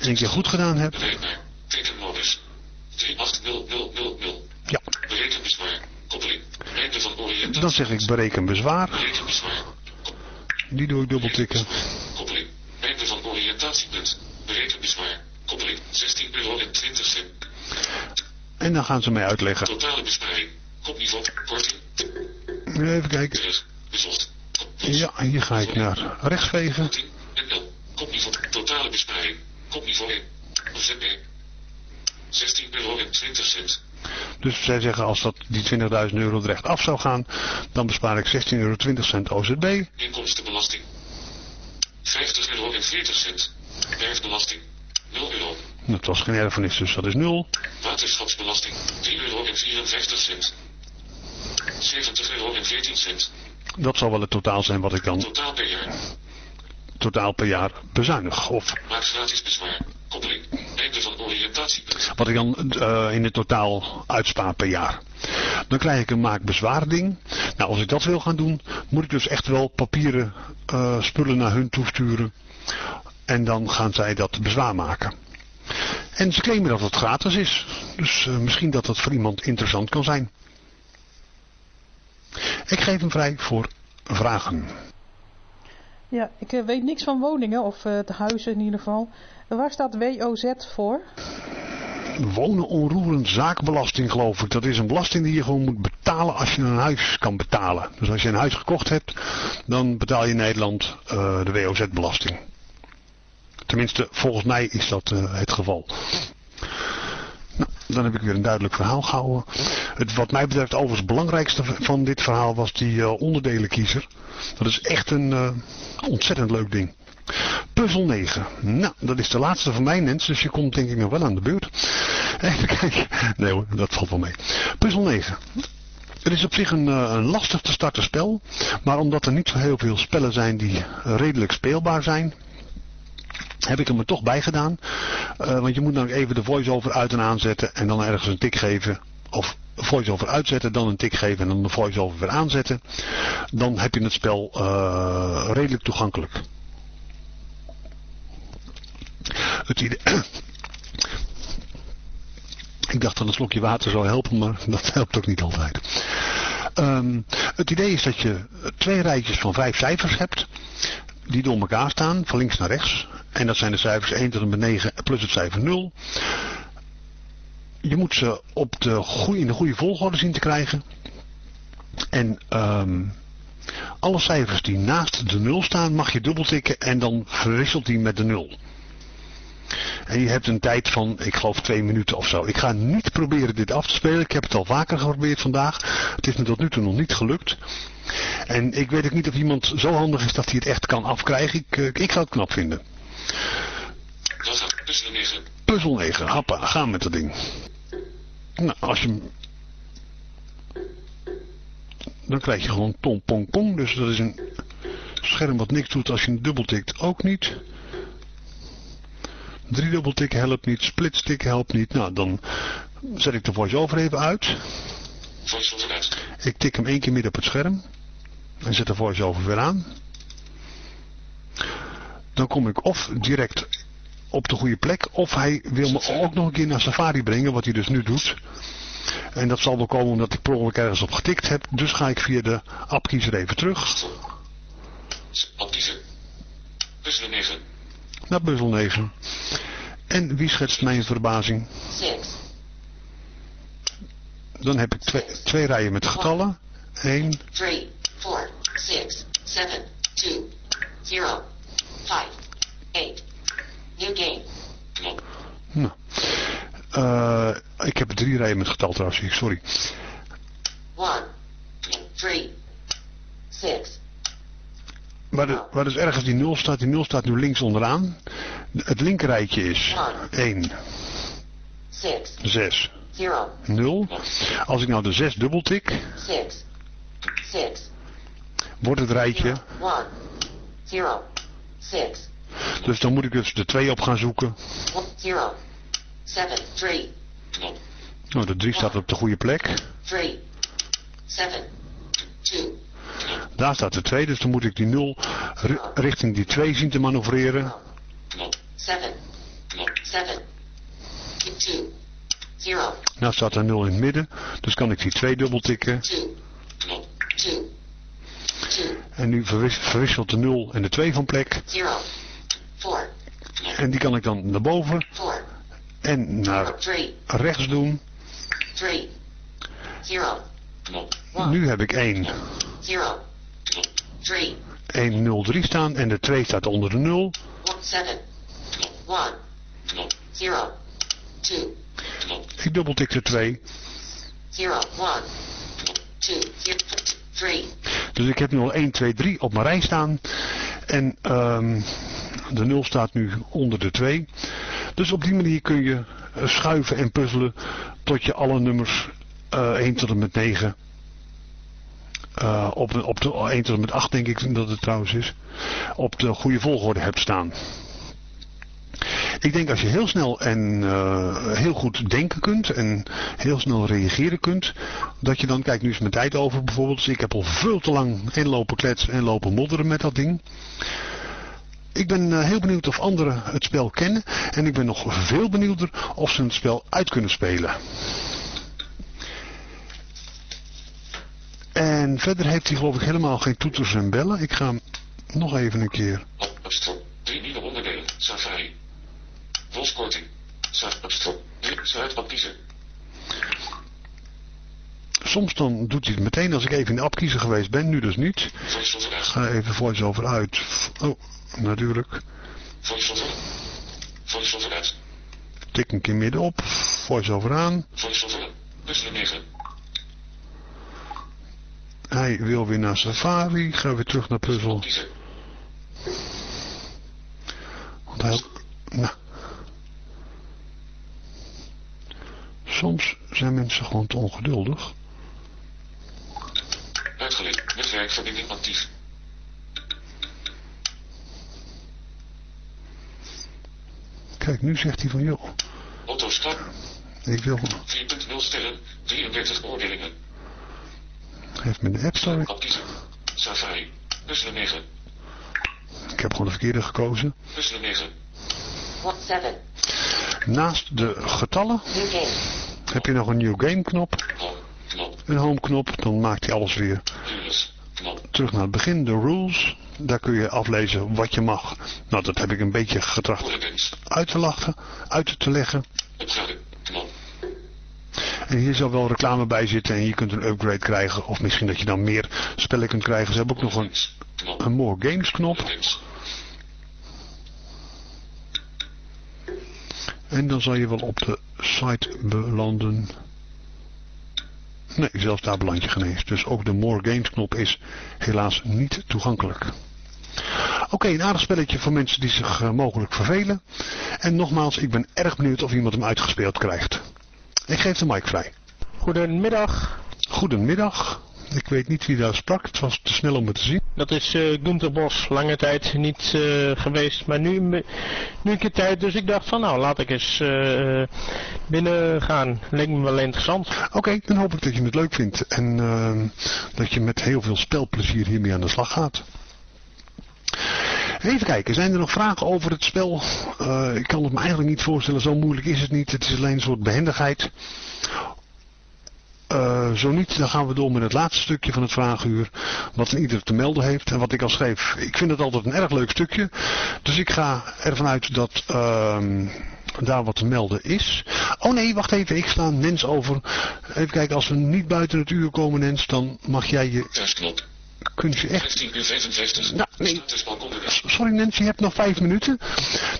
één keer goed gedaan heb. Bereikbaar. Tekenmodus. 38000. Ja, dan zeg ik bereken bezwaar. Die doe ik dubbel tikken. Koppeling. Einde van oriëntatiepunt. Berekenbezwaar. Koppeling. 16 euro en 20 cent. En dan gaan ze mij uitleggen. Totale besparing. Kopniveau. Korting. Even kijken. Bezocht. Ja, hier ga ik naar rechts vegen. Korting. En 0. Kopniveau. Totale besparing. Kopniveau 1. OZB. 16 euro en 20 cent. Dus zij zeggen als dat die 20.000 euro er echt af zou gaan, dan bespaar ik 16,20 euro cent OZB. Inkomstenbelasting. 50 euro en 40 cent. Erfbelasting. 0 euro. Dat was geen erfenis, dus dat is 0. Waterschapsbelasting. 3 euro en 54 cent. 70 euro en 14 cent. Dat zal wel het totaal zijn wat ik dan Totaal per jaar. totaal per jaar bezuinig. Of Maak gratis bezwaar. Koppeling. Einde van oriëntatiepunt. wat ik dan eh, in het totaal uitspaar per jaar. Dan krijg ik een maak bezwaar ding. Nou, als ik dat wil gaan doen, moet ik dus echt wel papieren eh, spullen naar hun toesturen. En dan gaan zij dat bezwaar maken. En ze claimen dat het gratis is. Dus eh, misschien dat dat voor iemand interessant kan zijn. Ik geef hem vrij voor vragen. Ja, ik eh, weet niks van woningen, of eh, de huizen in ieder geval. Waar staat WOZ voor? Wonen onroerend zaakbelasting geloof ik. Dat is een belasting die je gewoon moet betalen als je een huis kan betalen. Dus als je een huis gekocht hebt, dan betaal je in Nederland de WOZ-belasting. Tenminste, volgens mij is dat eh, het geval. Nou, dan heb ik weer een duidelijk verhaal gehouden. Het, wat mij betreft overigens het belangrijkste van dit verhaal was die eh, onderdelenkiezer. Dat is echt een eh, ontzettend leuk ding. Puzzel 9. Nou, dat is de laatste van mijn mensen, dus je komt denk ik nog wel aan de beurt. Even kijken. Nee hoor, dat valt wel mee. Puzzel 9. Het is op zich een, een lastig te starten spel, maar omdat er niet zo heel veel spellen zijn die redelijk speelbaar zijn, heb ik hem er toch bij gedaan. Eh, want je moet nou even de voice-over uit en aanzetten en dan ergens een tik geven. Of voice-over uitzetten, dan een tik geven en dan de voice-over weer aanzetten. Dan heb je het spel eh, redelijk toegankelijk. Het idee... Ik dacht dat een slokje water zou helpen, maar dat helpt ook niet altijd. Ehm, het idee is dat je twee rijtjes van vijf cijfers hebt. Die door elkaar staan, van links naar rechts. En dat zijn de cijfers 1 tot en met 9 plus het cijfer 0. Je moet ze op de in de goede volgorde zien te krijgen. En ehm, alle cijfers die naast de 0 staan mag je dubbeltikken en dan verwisselt die met de 0. En je hebt een tijd van, ik geloof twee minuten of zo. Ik ga niet proberen dit af te spelen. Ik heb het al vaker geprobeerd vandaag. Het is me tot nu toe nog niet gelukt. En ik weet ook niet of iemand zo handig is dat hij het echt kan afkrijgen. Ik, eh, ik zou het knap vinden. Dat gaat puzzel 9. Puzzel 9, happa, gaan met dat ding. Nou, als je hem... Dan krijg je gewoon tom pong pong. Dus dat is een scherm wat niks doet als je hem dubbeltikt ook niet. Drie dubbeltikken helpt niet, splitstikken helpt niet. Nou, dan zet ik de voice-over even uit. Voice-over uit. Ik tik hem één keer midden op het scherm. En zet de voice-over weer aan. Dan kom ik of direct op de goede plek. Of hij wil me ook nog een keer naar Safari brengen. Wat hij dus nu doet. En dat zal wel komen omdat ik per ongeluk ergens op getikt heb. Dus ga ik via de appkiezer even terug. Appkiezer. Puzzelen 9. Naar puzzel 9. En wie schetst mijn verbazing? 6, Dan heb ik twee, twee rijen met getallen. 1, 3, 4, 6, 7, 2, 0, 5, 8. New game. Nou. Eh, ik heb drie rijen met getal trouwens, sorry. 1, Knop. 3, 6, Waar, de, waar dus ergens die 0 staat, die 0 staat nu links onderaan. Het linkerrijtje is 1, 6, 6, 0, 0. Als ik nou de 6 dubbeltik, 6, 6, wordt het rijtje. 1, 0, 6, Dus dan moet ik dus de 2 op gaan zoeken. 0, 7, 3, Knop. Nou, de 3 staat op de goede plek. 3, 7, 2, Daar staat de 2, dus dan moet ik die 0 ri- richting die 2 zien te manoeuvreren. Knop. 7, Knop. 7, 2, 0, Nou staat er 0 in het midden, dus kan ik die 2 dubbeltikken. 2, Knop. 2, 2, En nu verwis- verwisselt de 0 en de 2 van plek. 0, 4, En die kan ik dan naar boven 4, en naar 3, rechts doen. 3, 0, Knop. Nu heb ik 1, 0, Knop. 3, 1, 0, 3 staan en de 2 staat onder de 0. 7, Knop. 1, Knop. 0, 2, Knop. Ik dubbeltik de 2. 0, 1, 2, 3, Dus ik heb nu al 1, 2, 3 op mijn rij staan. En ehm, de 0 staat nu onder de 2. Dus op die manier kun je eh, schuiven en puzzelen tot je alle nummers eh 1 tot en met 9. eh, op, de, op de 1 tot en met 8 denk ik dat het trouwens is. Op de goede volgorde hebt staan. Ik denk als je heel snel en eh, heel goed denken kunt en heel snel reageren kunt, dat je dan, kijk nu is mijn tijd over bijvoorbeeld, dus ik heb al veel te lang en lopen kletsen en lopen modderen met dat ding. Ik ben eh, heel benieuwd of anderen het spel kennen en ik ben nog veel benieuwder of ze het spel uit kunnen spelen. En verder heeft hij geloof ik helemaal geen toeters en bellen. Ik ga hem nog even een keer. Safari. Upstore. Drie. Sluitpad kiezen. Soms dan doet hij het meteen als ik even in de app kiezen geweest ben, nu dus niet. Ga even voice-over uit. Oh, natuurlijk. Voice-over. Voice-over uit. Tik een keer midden op. Voice-over aan. Voice-over. Puzzelen 9. Hij wil weer naar Safari. Ga weer terug naar puzzel. Kiezen. Want hij... Nou. Soms zijn mensen gewoon te ongeduldig. Uitgeleid. Netwerkverbinding actief. Kijk, nu zegt hij van joh, Auto start. ik wil... 4.0 sterren. 33 beoordelingen. Heeft me de App Store. Kiezen. Safari. Puzzelen 9. Ik heb gewoon de verkeerde gekozen. Puzzelen 9. 7, Naast de getallen new game. Heb je nog een New Game knop. Een Home knop. Dan maakt hij alles weer terug naar het begin. De rules. Daar kun je aflezen wat je mag. Nou, dat heb ik een beetje getracht uit te lachen, uit te leggen. En hier zal wel reclame bij zitten en je kunt een upgrade krijgen. Of misschien dat je dan meer spellen kunt krijgen. Ze hebben ook nog een, een More Games knop. En dan zal je wel op de site belanden. Nee, zelfs daar beland je geen eens. Dus ook de More Games knop is helaas niet toegankelijk. Oké, een aardig spelletje voor mensen die zich eh, mogelijk vervelen. En nogmaals, ik ben erg benieuwd of iemand hem uitgespeeld krijgt. Ik geef de mic vrij. Goedemiddag. Goedemiddag. Ik weet niet wie daar sprak, het was te snel om het te zien. Dat is uh, Gunther Bos, lange tijd niet uh, geweest, maar nu, nu een keer tijd. Dus ik dacht van nou, laat ik eens uh, binnen gaan. Leek me wel interessant. Oké, okay, dan hoop ik dat je het leuk vindt. En dat je met heel veel spelplezier hiermee aan de slag gaat. Even kijken, zijn er nog vragen over het spel? Uh, ik kan het me eigenlijk niet voorstellen, zo moeilijk is het niet. Het is alleen een soort behendigheid. Uh, zo niet, dan gaan we door met het laatste stukje van het vragenuur. Wat ieder te melden heeft. En wat ik al schreef, ik vind het altijd een erg leuk stukje. Dus ik ga ervan uit dat uh, daar wat te melden is. Oh nee, wacht even, ik sla Nens over. Even kijken, als we niet buiten het uur komen Nens, dan mag jij je... Thuisknop. Kun je echt... 15 uur 55. Nou, nee. Sorry Nancy, je hebt nog vijf minuten.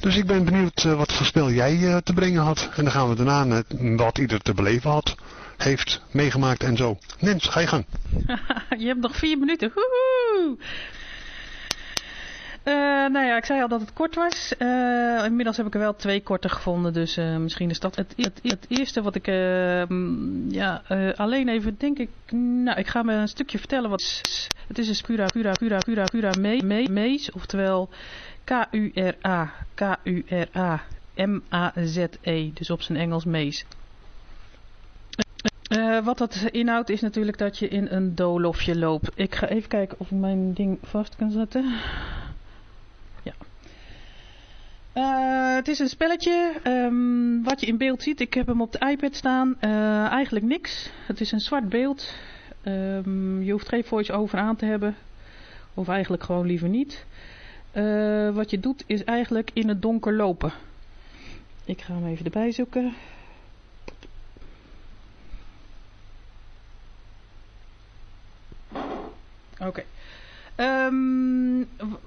Dus ik ben benieuwd uh, wat voor spel jij uh, te brengen had. En dan gaan we daarna wat ieder te beleven had heeft meegemaakt en zo. Nens, ga je gang. je hebt nog vier minuten. Woehoe! Uh, nou ja, ik zei al dat het kort was. Uh, inmiddels heb ik er wel twee korte gevonden, dus uh, misschien is dat het, eerste wat ik ja, alleen even denk ik... Nou, ik ga me een stukje vertellen wat... Het is een Cura, Cura, Cura, Cura, Cura me, me, Mees, oftewel K-U-R-A, K-U-R-A, M-A-Z-E, dus op zijn Engels Mees. Uh, wat dat inhoudt is natuurlijk dat je in een doolhofje loopt. Ik ga even kijken of ik mijn ding vast kan zetten. Ja. Uh, het is een spelletje. Um, wat je in beeld ziet, ik heb hem op de iPad staan. Uh, eigenlijk niks. Het is een zwart beeld. Um, je hoeft geen voice-over aan te hebben. Of eigenlijk gewoon liever niet. wat je doet is eigenlijk in het donker lopen. Ik ga hem even erbij zoeken. Oké. Um,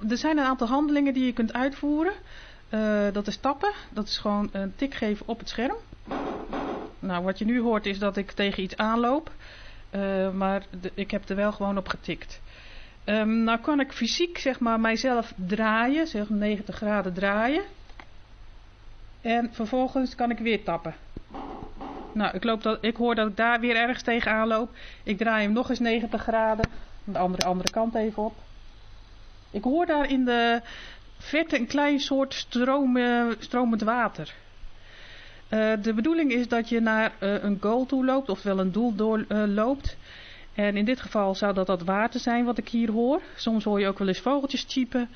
er zijn een aantal handelingen die je kunt uitvoeren. Uh, dat is tappen. Dat is gewoon een tik geven op het scherm. Nou, wat je nu hoort is dat ik tegen iets aanloop. Uh, maar ik heb er wel gewoon op getikt. Um, nou kan ik fysiek zeg maar mijzelf draaien. Zeg 90 graden draaien. En vervolgens kan ik weer tappen. Nou, ik, loop dat, ik hoor dat ik daar weer ergens tegenaan loop. Ik draai hem nog eens 90 graden de andere, andere kant even op. Ik hoor daar in de verte een klein soort stroom, stromend water. Uh, de bedoeling is dat je naar uh, een goal toe loopt, oftewel een doel door uh, loopt. En in dit geval zou dat dat water zijn wat ik hier hoor. Soms hoor je ook wel eens vogeltjes chiepen.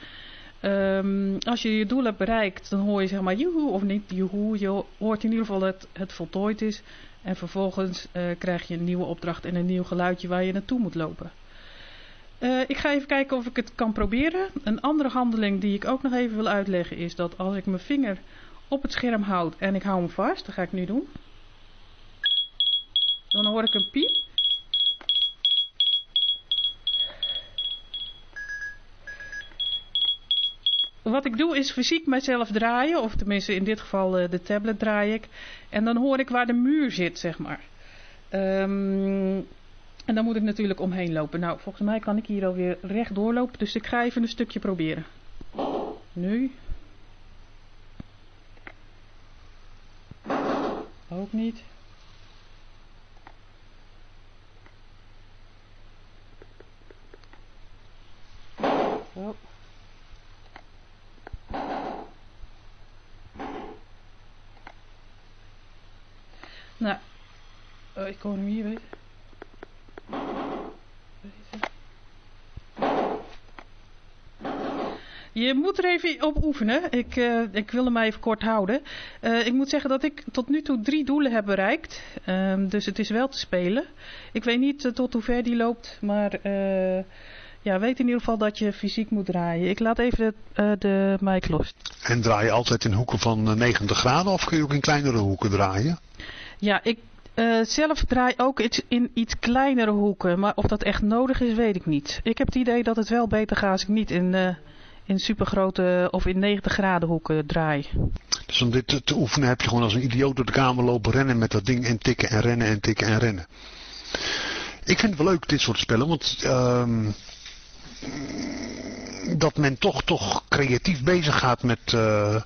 Um, als je je doel hebt bereikt, dan hoor je zeg maar joehoe of niet joehoe. Je hoort in ieder geval dat het voltooid is. En vervolgens krijg je een nieuwe opdracht en een nieuw geluidje waar je naartoe moet lopen. Uh, ik ga even kijken of ik het kan proberen. Een andere handeling die ik ook nog even wil uitleggen is dat als ik mijn vinger op het scherm houd en ik hou hem vast, dat ga ik nu doen. Dan hoor ik een piep. Wat ik doe is fysiek mijzelf draaien, of tenminste in dit geval uh, de tablet draai ik. En dan hoor ik waar de muur zit, zeg maar. Um, en dan moet ik natuurlijk omheen lopen. Nou, volgens mij kan ik hier alweer recht doorlopen. Dus ik ga even een stukje proberen. Nu. Ook niet. Zo. Nou, uh, ik kom hier weet. Je moet er even op oefenen. Ik, uh, ik wil hem even kort houden. Uh, ik moet zeggen dat ik tot nu toe drie doelen heb bereikt. Um, dus het is wel te spelen. Ik weet niet uh, tot hoe ver die loopt. Maar ja, weet in ieder geval dat je fysiek moet draaien. Ik laat even de, de mic los. En draai je altijd in hoeken van 90 graden of kun je ook in kleinere hoeken draaien? Ja, ik uh, zelf draai ook iets in iets kleinere hoeken. Maar of dat echt nodig is, weet ik niet. Ik heb het idee dat het wel beter gaat als ik niet in, uh, in supergrote of in 90 graden hoeken draai. Dus om dit te, oefenen heb je gewoon als een idioot door de kamer lopen rennen met dat ding en tikken en rennen en tikken en rennen. Ik vind het wel leuk dit soort spellen, want uh, dat men toch, toch creatief bezig gaat met, uh,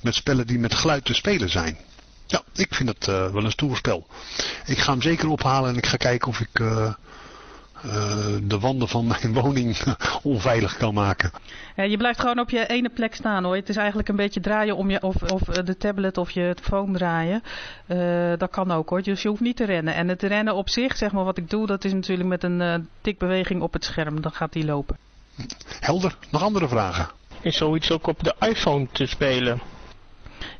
met spellen die met geluid te spelen zijn. Ja, ik vind het uh, wel een stoer spel. Ik ga hem zeker ophalen en ik ga kijken of ik uh, eh, de wanden van mijn woning onveilig kan maken. Ja, je blijft gewoon op je ene plek staan hoor. Het is eigenlijk een beetje draaien om je, of, of de tablet of je telefoon draaien. Eh, dat kan ook hoor. Dus je hoeft niet te rennen. En het rennen op zich, zeg maar wat ik doe, dat is natuurlijk met een uh, tikbeweging op het scherm. Dan gaat die lopen. Helder. Nog andere vragen? Is zoiets ook op de iPhone te spelen?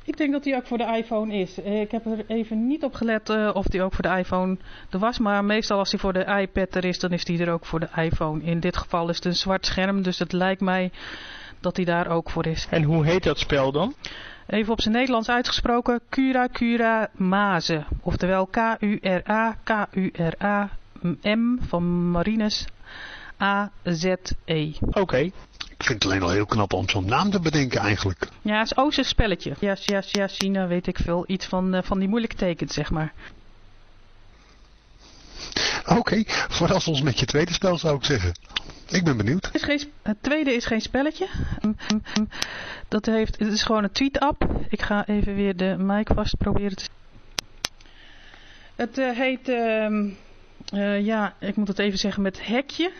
Ik denk dat die ook voor de iPhone is. Ik heb er even niet op gelet uh, of die ook voor de iPhone er was. Maar meestal als die voor de iPad er is, dan is die er ook voor de iPhone. In dit geval is het een zwart scherm, dus het lijkt mij dat die daar ook voor is. En hoe heet dat spel dan? Even op zijn Nederlands uitgesproken, Cura Cura Maze. Oftewel K-U-R-A, K-U-R-A, M van Marines, A-Z-E. Oké. Okay. Ik vind het alleen al heel knap om zo'n naam te bedenken eigenlijk. Ja, het is Oosters spelletje. Ja, ja, ja, China, weet ik veel. Iets van, uh, van die moeilijke tekens, zeg maar. Oké, okay, verras ons met je tweede spel zou ik zeggen. Ik ben benieuwd. Het, is geen, het tweede is geen spelletje. Dat heeft, het is gewoon een tweet-app. Ik ga even weer de mic vast proberen te... Het uh, heet, uh, uh, ja, ik moet het even zeggen met hekje.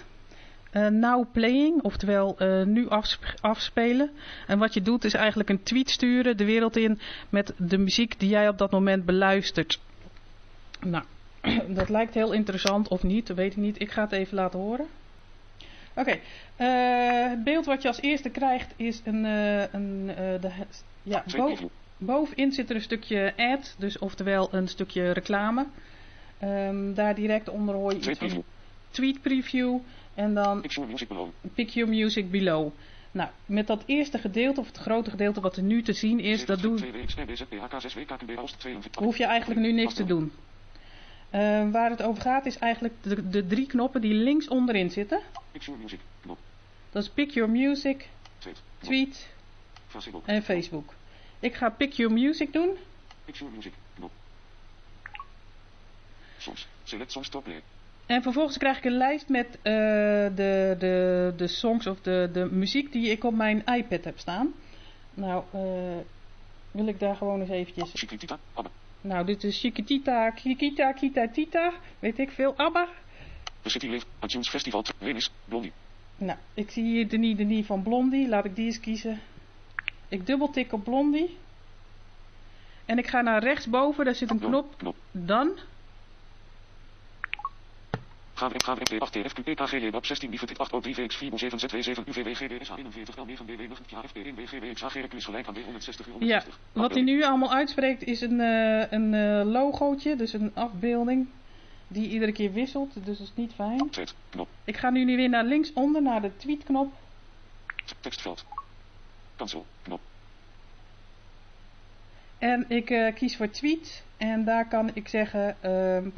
Uh, now playing, oftewel uh, nu afsp afspelen. En wat je doet is eigenlijk een tweet sturen de wereld in met de muziek die jij op dat moment beluistert. Nou, dat lijkt heel interessant of niet, dat weet ik niet. Ik ga het even laten horen. Oké, okay. uh, het beeld wat je als eerste krijgt is een... een de, ja, boven, bovenin zit er een stukje ad, dus oftewel een stukje reclame. Um, daar direct onder hoor je iets van tweet preview. En dan Pick your music below. Pick your music below. Nou, met dat eerste gedeelte, of het grote gedeelte wat er nu te zien is, dat doen, hoef je eigenlijk nu niks te doen. Uh, waar het over gaat is eigenlijk de, de, drie knoppen die links onderin zitten. Music. Dat is Pick Your Music, Tweet. Tweet Facebook. en Facebook. Ik ga Pick Your Music doen. Pick your music knop. Soms. Select top play. En vervolgens krijg ik een lijst met uh, de, de, de songs of de, de muziek die ik op mijn iPad heb staan. Nou, uh, wil ik daar gewoon eens eventjes... Chiquitita, Abba. Nou, dit is Chiquitita, Chiquita, Kita, Tita, weet ik veel, Abba. The City Live, iTunes Festival, Wenis, Blondie. Nou, ik zie hier de nie, de nie van Blondie, laat ik die eens kiezen. Ik dubbeltik op Blondie. En ik ga naar rechtsboven, daar zit een knop. dan... En gaan MP 8 TF QPKG WAP 16 Bifetit 8 O3 VX 4 7 Z27 UVW GDS 41 L 9 BW 9 FP 1 BGW XA Hercules gelijk aan B160 Ja, wat hij nu allemaal uitspreekt is een, uh, een uh, logootje, dus een afbeelding die iedere keer wisselt, dus dat is niet fijn. Tweet, knop. Ik ga nu, nu weer naar linksonder, naar de tweetknop. Tekstveld. Cancel, knop. En ik uh, kies voor tweet en daar kan ik zeggen... Uh,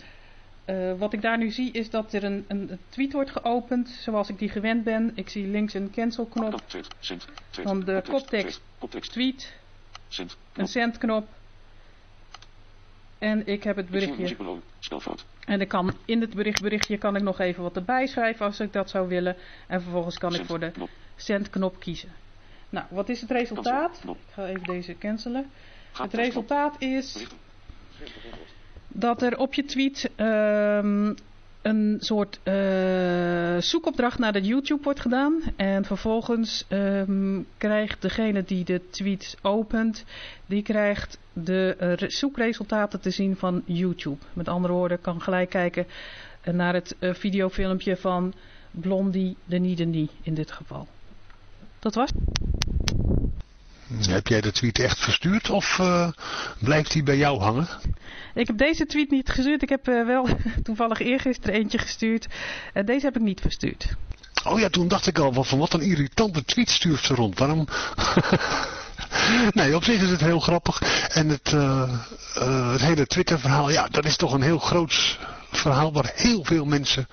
Uh, wat ik daar nu zie is dat er een, een, tweet wordt geopend zoals ik die gewend ben. Ik zie links een cancel knop. Dan de koptekst, tweet. Een send knop. En ik heb het berichtje. En ik kan in het bericht, berichtje kan ik nog even wat erbij schrijven als ik dat zou willen. En vervolgens kan ik voor de send knop kiezen. Nou, wat is het resultaat? Ik ga even deze cancelen. Het resultaat is dat er op je tweet um, een soort uh, zoekopdracht naar de YouTube wordt gedaan. En vervolgens um, krijgt degene die de tweet opent, die krijgt de zoekresultaten te zien van YouTube. Met andere woorden, kan gelijk kijken naar het uh, videofilmpje van Blondie de Nie in dit geval. Dat was heb jij de tweet echt verstuurd of uh, blijft die bij jou hangen? Ik heb deze tweet niet gestuurd. Ik heb uh, wel toevallig eergisteren eentje gestuurd. Uh, deze heb ik niet verstuurd. Oh ja, toen dacht ik al, van wat een irritante tweet stuurt ze rond. Waarom... nee, op zich is het heel grappig. En het, het hele Twitter verhaal, ja, dat is toch een heel groot verhaal waar heel veel mensen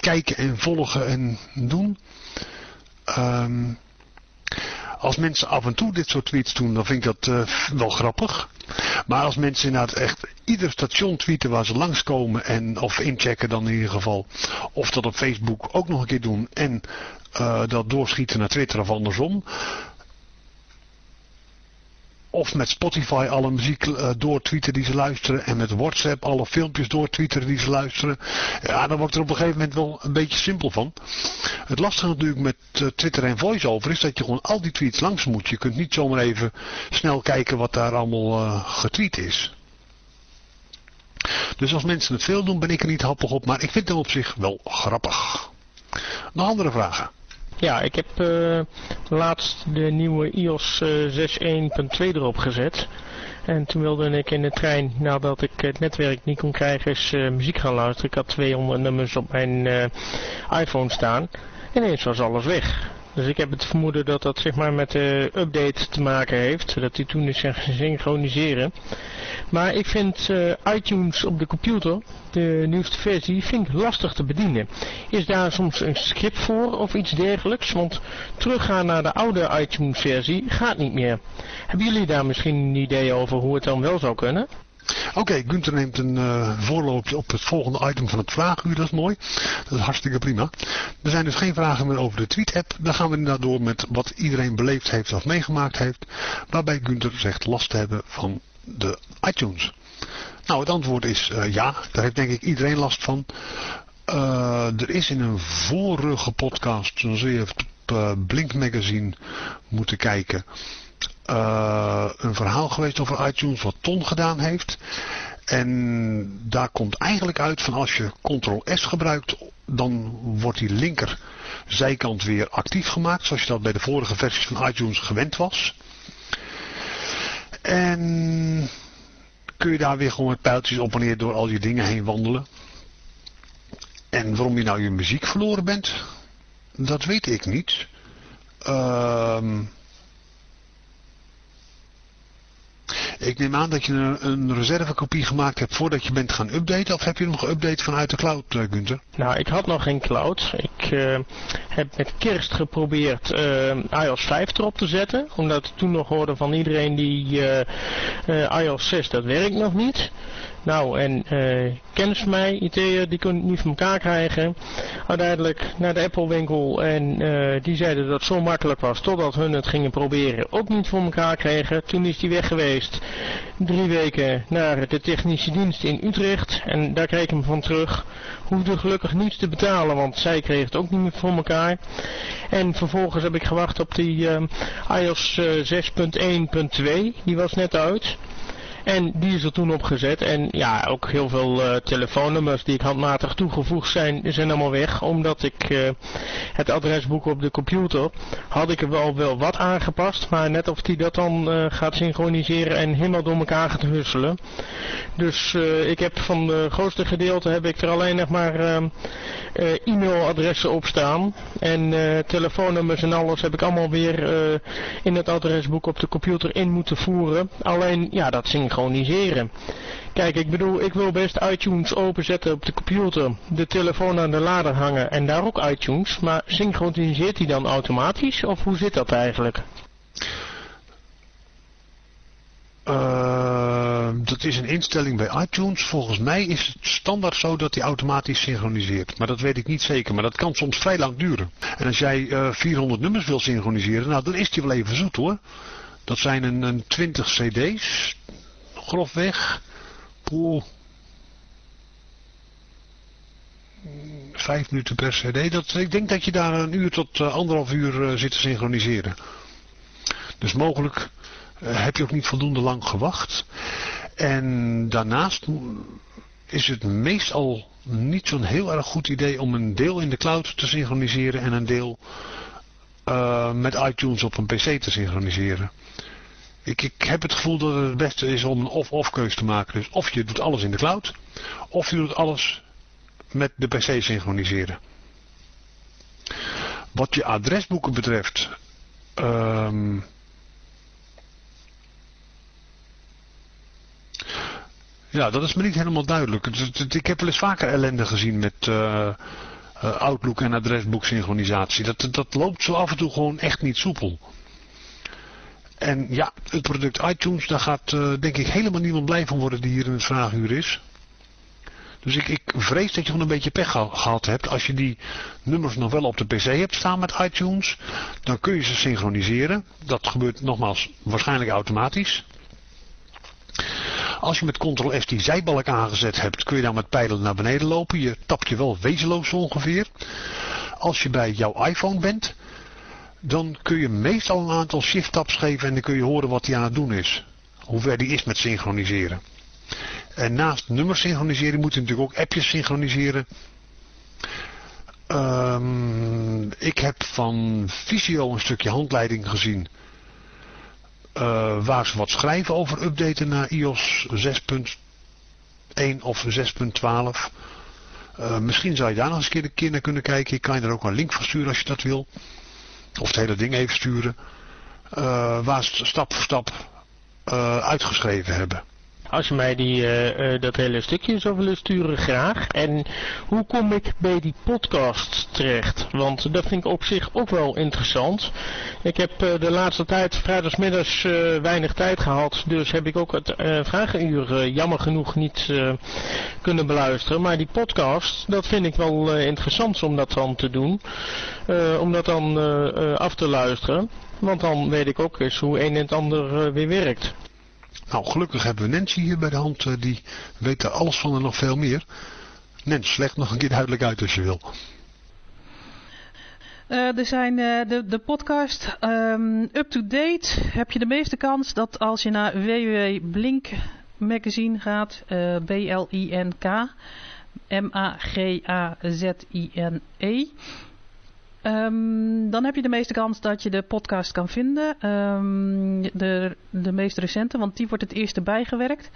kijken en volgen en doen. Um, als mensen af en toe dit soort tweets doen, dan vind ik dat uh, wel grappig. Maar als mensen inderdaad echt ieder station tweeten waar ze langskomen en of inchecken dan in ieder geval. Of dat op Facebook ook nog een keer doen en uh, dat doorschieten naar Twitter of andersom. Of met Spotify alle muziek uh, doortwitteren die ze luisteren. En met WhatsApp alle filmpjes doortwitteren die ze luisteren. Ja, dan wordt er op een gegeven moment wel een beetje simpel van. Het lastige natuurlijk met uh, Twitter en VoiceOver is dat je gewoon al die tweets langs moet. Je kunt niet zomaar even snel kijken wat daar allemaal uh, getweet is. Dus als mensen het veel doen ben ik er niet happig op. Maar ik vind hem op zich wel grappig. Nog andere vragen? Ja, ik heb uh, laatst de nieuwe iOS uh, 6.1.2 erop gezet. En toen wilde ik in de trein, nadat ik het netwerk niet kon krijgen, eens uh, muziek gaan luisteren. Ik had 200 nummers op mijn iPhone staan. En ineens was alles weg. Dus ik heb het vermoeden dat dat zeg maar met de update te maken heeft. Dat die toen is gaan synchroniseren. Maar ik vind uh, iTunes op de computer, de nieuwste versie, vind ik lastig te bedienen. Is daar soms een script voor of iets dergelijks? Want teruggaan naar de oude iTunes versie gaat niet meer. Hebben jullie daar misschien een idee over hoe het dan wel zou kunnen? Oké, okay, Gunther neemt een uh, voorloopje op het volgende item van het vraaguur. Dat is mooi. Dat is hartstikke prima. Er zijn dus geen vragen meer over de tweet-app. Dan gaan we inderdaad door met wat iedereen beleefd heeft of meegemaakt heeft. Waarbij Gunther zegt last te hebben van de iTunes. Nou, het antwoord is uh, ja. Daar heeft denk ik iedereen last van. Uh, er is in een vorige podcast, zul je op uh, Blink Magazine moeten kijken, een verhaal geweest over iTunes wat Ton gedaan heeft. En daar komt eigenlijk uit van als je Ctrl-S gebruikt, dan wordt die linker zijkant weer actief gemaakt, zoals je dat bij de vorige versies van iTunes gewend was. En kun je daar weer gewoon met pijltjes op en neer door al je dingen heen wandelen. En waarom je nou je muziek verloren bent, dat weet ik niet. Ehm... Ik neem aan dat je een, reservekopie gemaakt hebt voordat je bent gaan updaten. Of heb je nog geüpdate vanuit de cloud, uh, Gunther? Nou, ik had nog geen cloud. Ik uh, heb met kerst geprobeerd uh, iOS 5 erop te zetten. Omdat toen nog hoorde van iedereen die iOS 6, dat werkt nog niet. Nou, en uh, kennis mij, die kon het niet van elkaar krijgen. Uiteindelijk naar de Apple winkel en uh, die zeiden dat het zo makkelijk was, totdat hun het gingen proberen, ook niet voor elkaar kregen. Toen is die weg geweest, drie weken naar de technische dienst in Utrecht en daar kreeg ik hem van terug. Hoefde gelukkig niets te betalen, want zij kregen het ook niet meer voor elkaar. En vervolgens heb ik gewacht op die uh, iOS 6.1.2, die was net uit. En die is er toen opgezet. En ja, ook heel veel uh, telefoonnummers die ik handmatig toegevoegd zijn, zijn allemaal weg. Omdat ik uh, het adresboek op de computer had ik er wel, wel wat aangepast. Maar net of die dat dan uh, gaat synchroniseren en helemaal door elkaar gaat husselen. Dus ik heb van de grootste gedeelte heb ik er alleen nog maar e-mailadressen op staan. En telefoonnummers en alles heb ik allemaal weer in het adresboek op de computer in moeten voeren. Alleen ja, dat synchroniseren. Kijk, ik bedoel, ik wil best iTunes openzetten op de computer, de telefoon aan de lader hangen en daar ook iTunes, maar synchroniseert hij dan automatisch of hoe zit dat eigenlijk? Uh, dat is een instelling bij iTunes. Volgens mij is het standaard zo dat hij automatisch synchroniseert. Maar dat weet ik niet zeker. Maar dat kan soms vrij lang duren. En als jij uh, 400 nummers wil synchroniseren, nou dan is die wel even zoet hoor. Dat zijn een, een 20 cd's, grofweg. Poeh. Vijf minuten per cd. Dat, ik denk dat je daar een uur tot uh, anderhalf uur uh, zit te synchroniseren. Dus mogelijk uh, heb je ook niet voldoende lang gewacht. En daarnaast is het meestal niet zo'n heel erg goed idee om een deel in de cloud te synchroniseren en een deel met iTunes op een pc te synchroniseren. Ik, ik heb het gevoel dat het het beste is om een of-of keus te maken. Dus of je doet alles in de cloud, of je doet alles met de pc synchroniseren. Wat je adresboeken betreft... Um, ja, dat is me niet helemaal duidelijk. Ik heb wel eens vaker ellende gezien met... Uh, uh, Outlook en adresboek synchronisatie. Dat, dat loopt zo af en toe gewoon echt niet soepel. En ja, het product iTunes, daar gaat uh, denk ik helemaal niemand blij van worden die hier in het vraaguur is. Dus ik, ik vrees dat je gewoon een beetje pech gehad hebt. Als je die nummers nog wel op de pc hebt staan met iTunes, dan kun je ze synchroniseren. Dat gebeurt nogmaals waarschijnlijk automatisch. Als je met Ctrl-S die zijbalk aangezet hebt, kun je dan met pijlen naar beneden lopen. Je tapt je wel wezenloos ongeveer. Als je bij jouw iPhone bent, dan kun je meestal een aantal shift-taps geven en dan kun je horen wat hij aan het doen is. Hoe ver die is met synchroniseren. En naast nummers synchroniseren moet je natuurlijk ook appjes synchroniseren. Um, ik heb van Visio een stukje handleiding gezien. Uh, waar ze wat schrijven over updaten naar iOS 6.1 of 6.12. Uh, misschien zou je daar nog eens een keer, naar kunnen kijken. Ik kan je er ook een link van sturen als je dat wil. Of het hele ding even sturen. Uh, waar ze stap voor stap uitgeschreven hebben. Als je mij die, uh, uh, dat hele stukje zou willen sturen, graag. En hoe kom ik bij die podcast terecht? Want dat vind ik op zich ook wel interessant. Ik heb uh, de laatste tijd vrijdagsmiddags weinig tijd gehad. Dus heb ik ook het vragenuur jammer genoeg niet kunnen beluisteren. Maar die podcast, dat vind ik wel interessant om dat dan te doen. om dat dan af te luisteren. Want dan weet ik ook eens hoe een en het ander weer werkt. Nou, gelukkig hebben we Nancy hier bij de hand. Eh, die weet er alles van en nog veel meer. Nens, leg nog een keer duidelijk uit als je wil. Uh, er zijn uh, de, de podcast um, up-to-date. Heb je de meeste kans dat als je naar www.blink magazine gaat, B-L-I-N-K, M-A-G-A-Z-I-N-E. Um, dan heb je de meeste kans dat je de podcast kan vinden. Um, de, de meest recente, want die wordt het eerste bijgewerkt.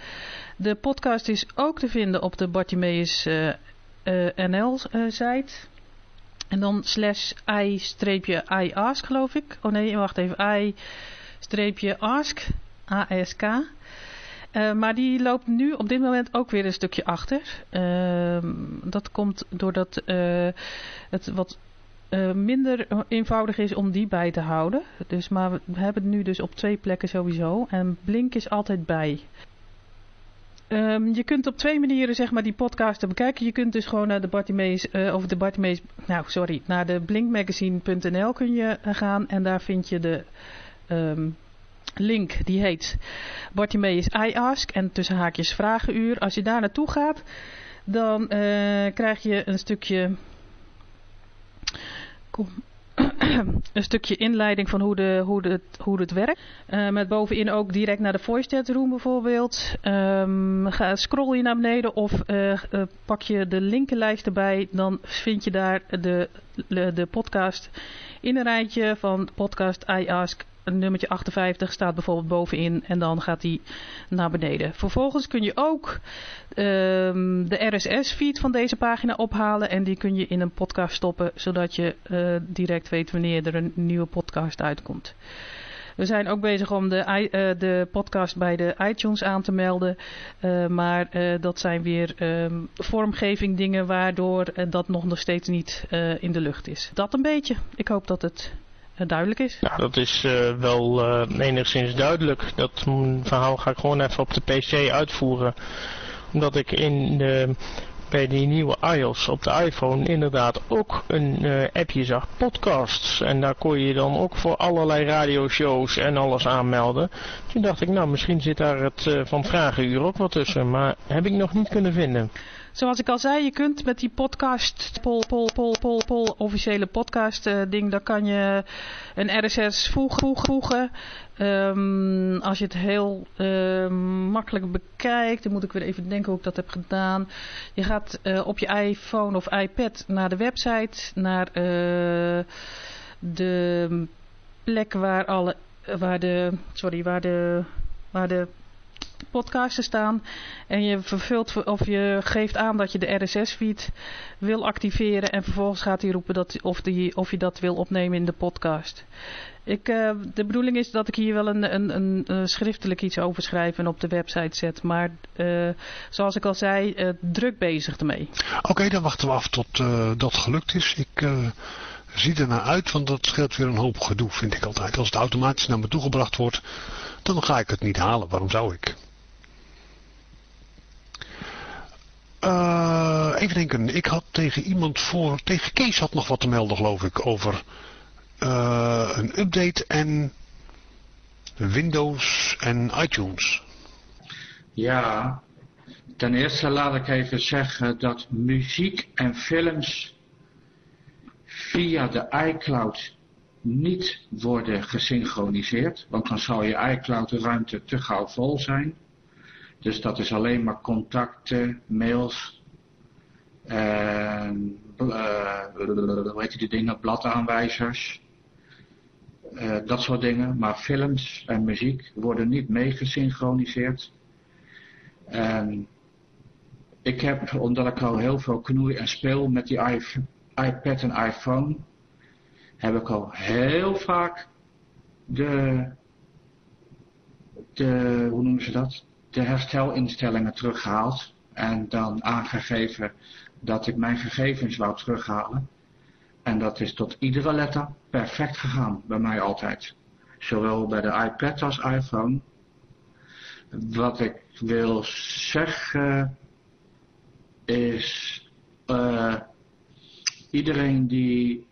De podcast is ook te vinden op de Bartimeus uh, uh, NL-site. en dan slash i-i-ask geloof ik. Oh nee, wacht even. i-ask, A-S-K. Maar die loopt nu op dit moment ook weer een stukje achter. Uh, dat komt doordat het wat uh, minder eenvoudig is om die bij te houden. Dus, maar we hebben het nu dus op twee plekken sowieso. En Blink is altijd bij. Um, je kunt op twee manieren zeg maar die podcasten bekijken. Je kunt dus gewoon naar de Bartimees, uh, of de Bartimees, nou sorry, naar de blinkmagazine.nl kun je gaan. En daar vind je de um, link die heet Bartimeus I Ask en tussen haakjes vragenuur. Als je daar naartoe gaat, dan krijg je een stukje een stukje inleiding van hoe, de, hoe, de, hoe het werkt. Uh, met bovenin ook direct naar de voice chat room bijvoorbeeld. Um, ga, scroll je naar beneden of uh, uh, pak je de linkenlijst erbij. Dan vind je daar de, de, de podcast in een rijtje van podcast I Ask nummertje 58 staat bijvoorbeeld bovenin en dan gaat die naar beneden. Vervolgens kun je ook um, de RSS-feed van deze pagina ophalen en die kun je in een podcast stoppen, zodat je uh, direct weet wanneer er een nieuwe podcast uitkomt. We zijn ook bezig om de, uh, de podcast bij de iTunes aan te melden. Uh, maar dat zijn weer um, vormgeving dingen waardoor dat nog, nog steeds niet in de lucht is. Dat een beetje. Ik hoop dat het duidelijk is. Nou, dat is uh, wel uh, enigszins duidelijk. Dat verhaal ga ik gewoon even op de PC uitvoeren. Omdat ik in de, bij die nieuwe iOS op de iPhone inderdaad ook een uh, appje zag, podcasts. En daar kon je dan ook voor allerlei radioshows en alles aanmelden. Toen dacht ik, nou misschien zit daar het van Vragenuur ook wat tussen. Maar heb ik nog niet kunnen vinden. Zoals ik al zei, je kunt met die podcast, pol, pol, pol, pol, pol, officiële podcast uh, ding, daar kan je een RSS voegen. voegen. Um, als je het heel uh, makkelijk bekijkt, dan moet ik weer even denken hoe ik dat heb gedaan. Je gaat uh, op je iPhone of iPad naar de website, naar uh, de plek waar alle, waar de, sorry, waar de, waar de podcasten staan en je vervult of je geeft aan dat je de RSS-feed wil activeren en vervolgens gaat hij roepen dat, of, die, of je dat wil opnemen in de podcast. Ik, uh, de bedoeling is dat ik hier wel een, een, een, schriftelijk iets over schrijf en op de website zet. Maar uh, zoals ik al zei, uh, druk bezig ermee. Oké, dan wachten we af tot dat gelukt is. Ik zie er naar uit, want dat scheelt weer een hoop gedoe, vind ik altijd. Als het automatisch naar me toegebracht wordt, dan ga ik het niet halen. Waarom zou ik? Uh, even denken, ik had tegen iemand voor, tegen Kees had nog wat te melden geloof ik, over uh, een update en Windows en iTunes. Ja, ten eerste laat ik even zeggen dat muziek en films via de iCloud niet worden gesynchroniseerd, want dan zou je iCloud ruimte te gauw vol zijn. Dus dat is alleen maar contacten, mails, en, uh, hoe heet die dingen, bladaanwijzers, uh, dat soort dingen. Maar films en muziek worden niet meegesynchroniseerd. En ik heb, omdat ik al heel veel knoei en speel met die iPad en iPhone, heb ik al heel vaak de, de hoe noemen ze dat? De herstelinstellingen teruggehaald en dan aangegeven dat ik mijn gegevens wou terughalen. En dat is tot iedere letter perfect gegaan, bij mij altijd. Zowel bij de iPad als iPhone. Wat ik wil zeggen is, uh, iedereen die,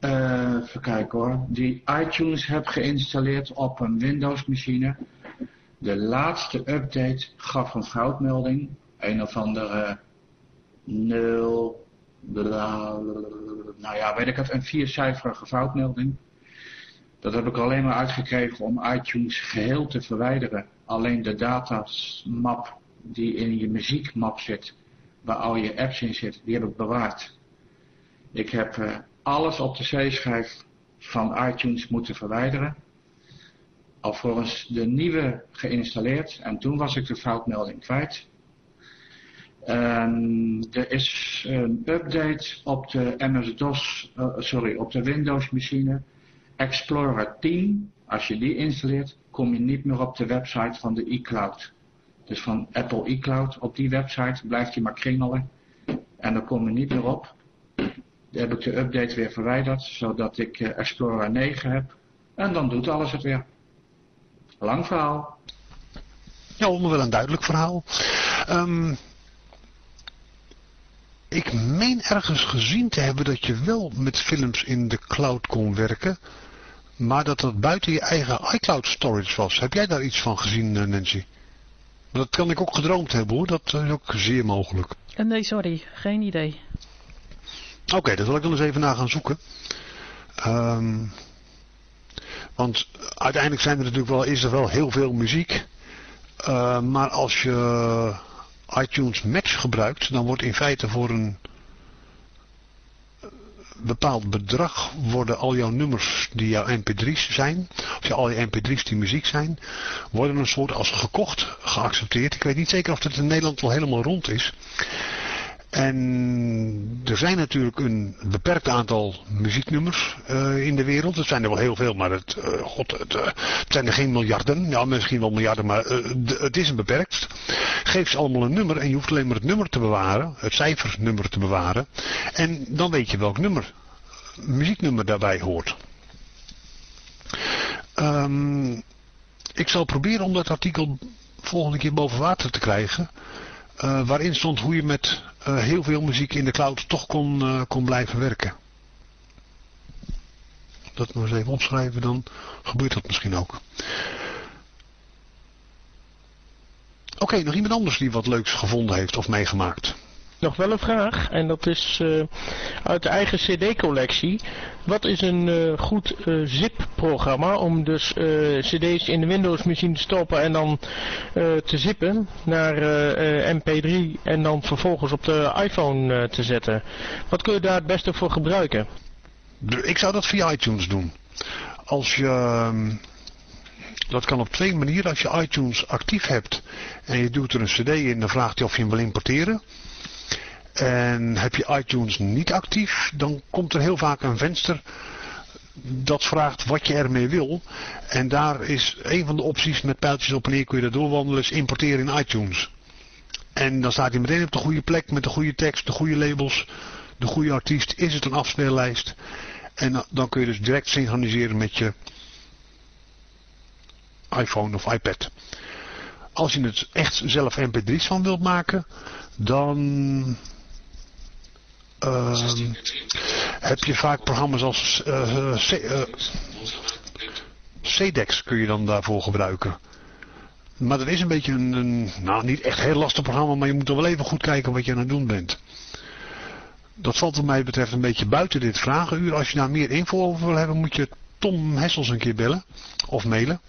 uh, even kijken hoor, die iTunes heeft geïnstalleerd op een Windows machine. De laatste update gaf een foutmelding. Een of andere 0, nou ja, weet ik het, een viercijferige foutmelding. Dat heb ik alleen maar uitgekregen om iTunes geheel te verwijderen. Alleen de datamap die in je muziekmap zit, waar al je apps in zitten, die heb ik bewaard. Ik heb uh, alles op de C-schijf van iTunes moeten verwijderen. Alvorens de nieuwe geïnstalleerd en toen was ik de foutmelding kwijt. Um, er is een update op de MS-DOS, uh, sorry, op de Windows machine. Explorer 10, als je die installeert, kom je niet meer op de website van de iCloud. Dus van Apple iCloud. Op die website blijft hij maar kringelen. En dan kom je niet meer op. Dan heb ik de update weer verwijderd, zodat ik uh, Explorer 9 heb. En dan doet alles het weer. Lang verhaal. Ja, maar wel een duidelijk verhaal. Um, ik meen ergens gezien te hebben dat je wel met films in de cloud kon werken. Maar dat dat buiten je eigen iCloud storage was. Heb jij daar iets van gezien, eh, Nancy? Dat kan ik ook gedroomd hebben hoor. Dat is ook zeer mogelijk. Eh, nee, sorry. Geen idee. Oké, okay, dat wil ik dan eens even naar gaan zoeken. Um, want uiteindelijk zijn er natuurlijk wel, is er wel heel veel muziek. Uh, maar als je iTunes Match gebruikt, dan wordt in feite voor een bepaald bedrag worden al jouw nummers die jouw mp3's zijn, of al je mp3's die muziek zijn, worden een soort als gekocht geaccepteerd. Ik weet niet zeker of het in Nederland wel helemaal rond is. En er zijn natuurlijk een beperkt aantal muzieknummers uh, in de wereld. Het zijn er wel heel veel, maar het, uh, God, uh, het, zijn er geen miljarden. Ja, misschien wel miljarden, maar het is een beperkt. Geef ze allemaal een nummer en je hoeft alleen maar het nummer te bewaren. Het cijfernummer te bewaren. En dan weet je welk nummer, muzieknummer daarbij hoort. Um, ik zal proberen om dat artikel volgende keer boven water te krijgen. Uh, waarin stond hoe je met uh, heel veel muziek in de cloud toch kon, uh, kon blijven werken. Dat maar eens even opschrijven, dan gebeurt dat misschien ook. Oké, nog iemand anders die wat leuks gevonden heeft of meegemaakt? Nog wel een vraag. En dat is uh, uit de eigen cd-collectie. Wat is een uh, goed uh, zip-programma om dus cd's in de Windows-machine te stoppen en dan te zippen naar mp3 en dan vervolgens op de iPhone te zetten? Wat kun je daar het beste voor gebruiken? Ik zou dat via iTunes doen. Als je... Ehm, dat kan op twee manieren. Als je iTunes actief hebt en je doet er een cd in, dan vraagt hij of je hem wil importeren. En heb je iTunes niet actief, dan komt er heel vaak een venster dat vraagt wat je ermee wil. En daar is een van de opties met pijltjes op en neer kun je dat doorwandelen, is importeren in iTunes. En dan staat hij meteen op de goede plek met de goede tekst, de goede labels, de goede artiest. Is het een afspeellijst? En dan kun je dus direct synchroniseren met je iPhone of iPad. Als je het echt zelf mp3's van wilt maken, dan heb je vaak programma's als uh, C, uh, CDEX kun je dan daarvoor gebruiken. Maar dat is een beetje een, nou niet echt heel lastig programma, maar je moet er wel even goed kijken wat je aan het doen bent. Dat valt wat mij betreft een beetje buiten dit vragenuur. Als je daar meer info over wil hebben, moet je Tom Hessels een keer bellen of mailen.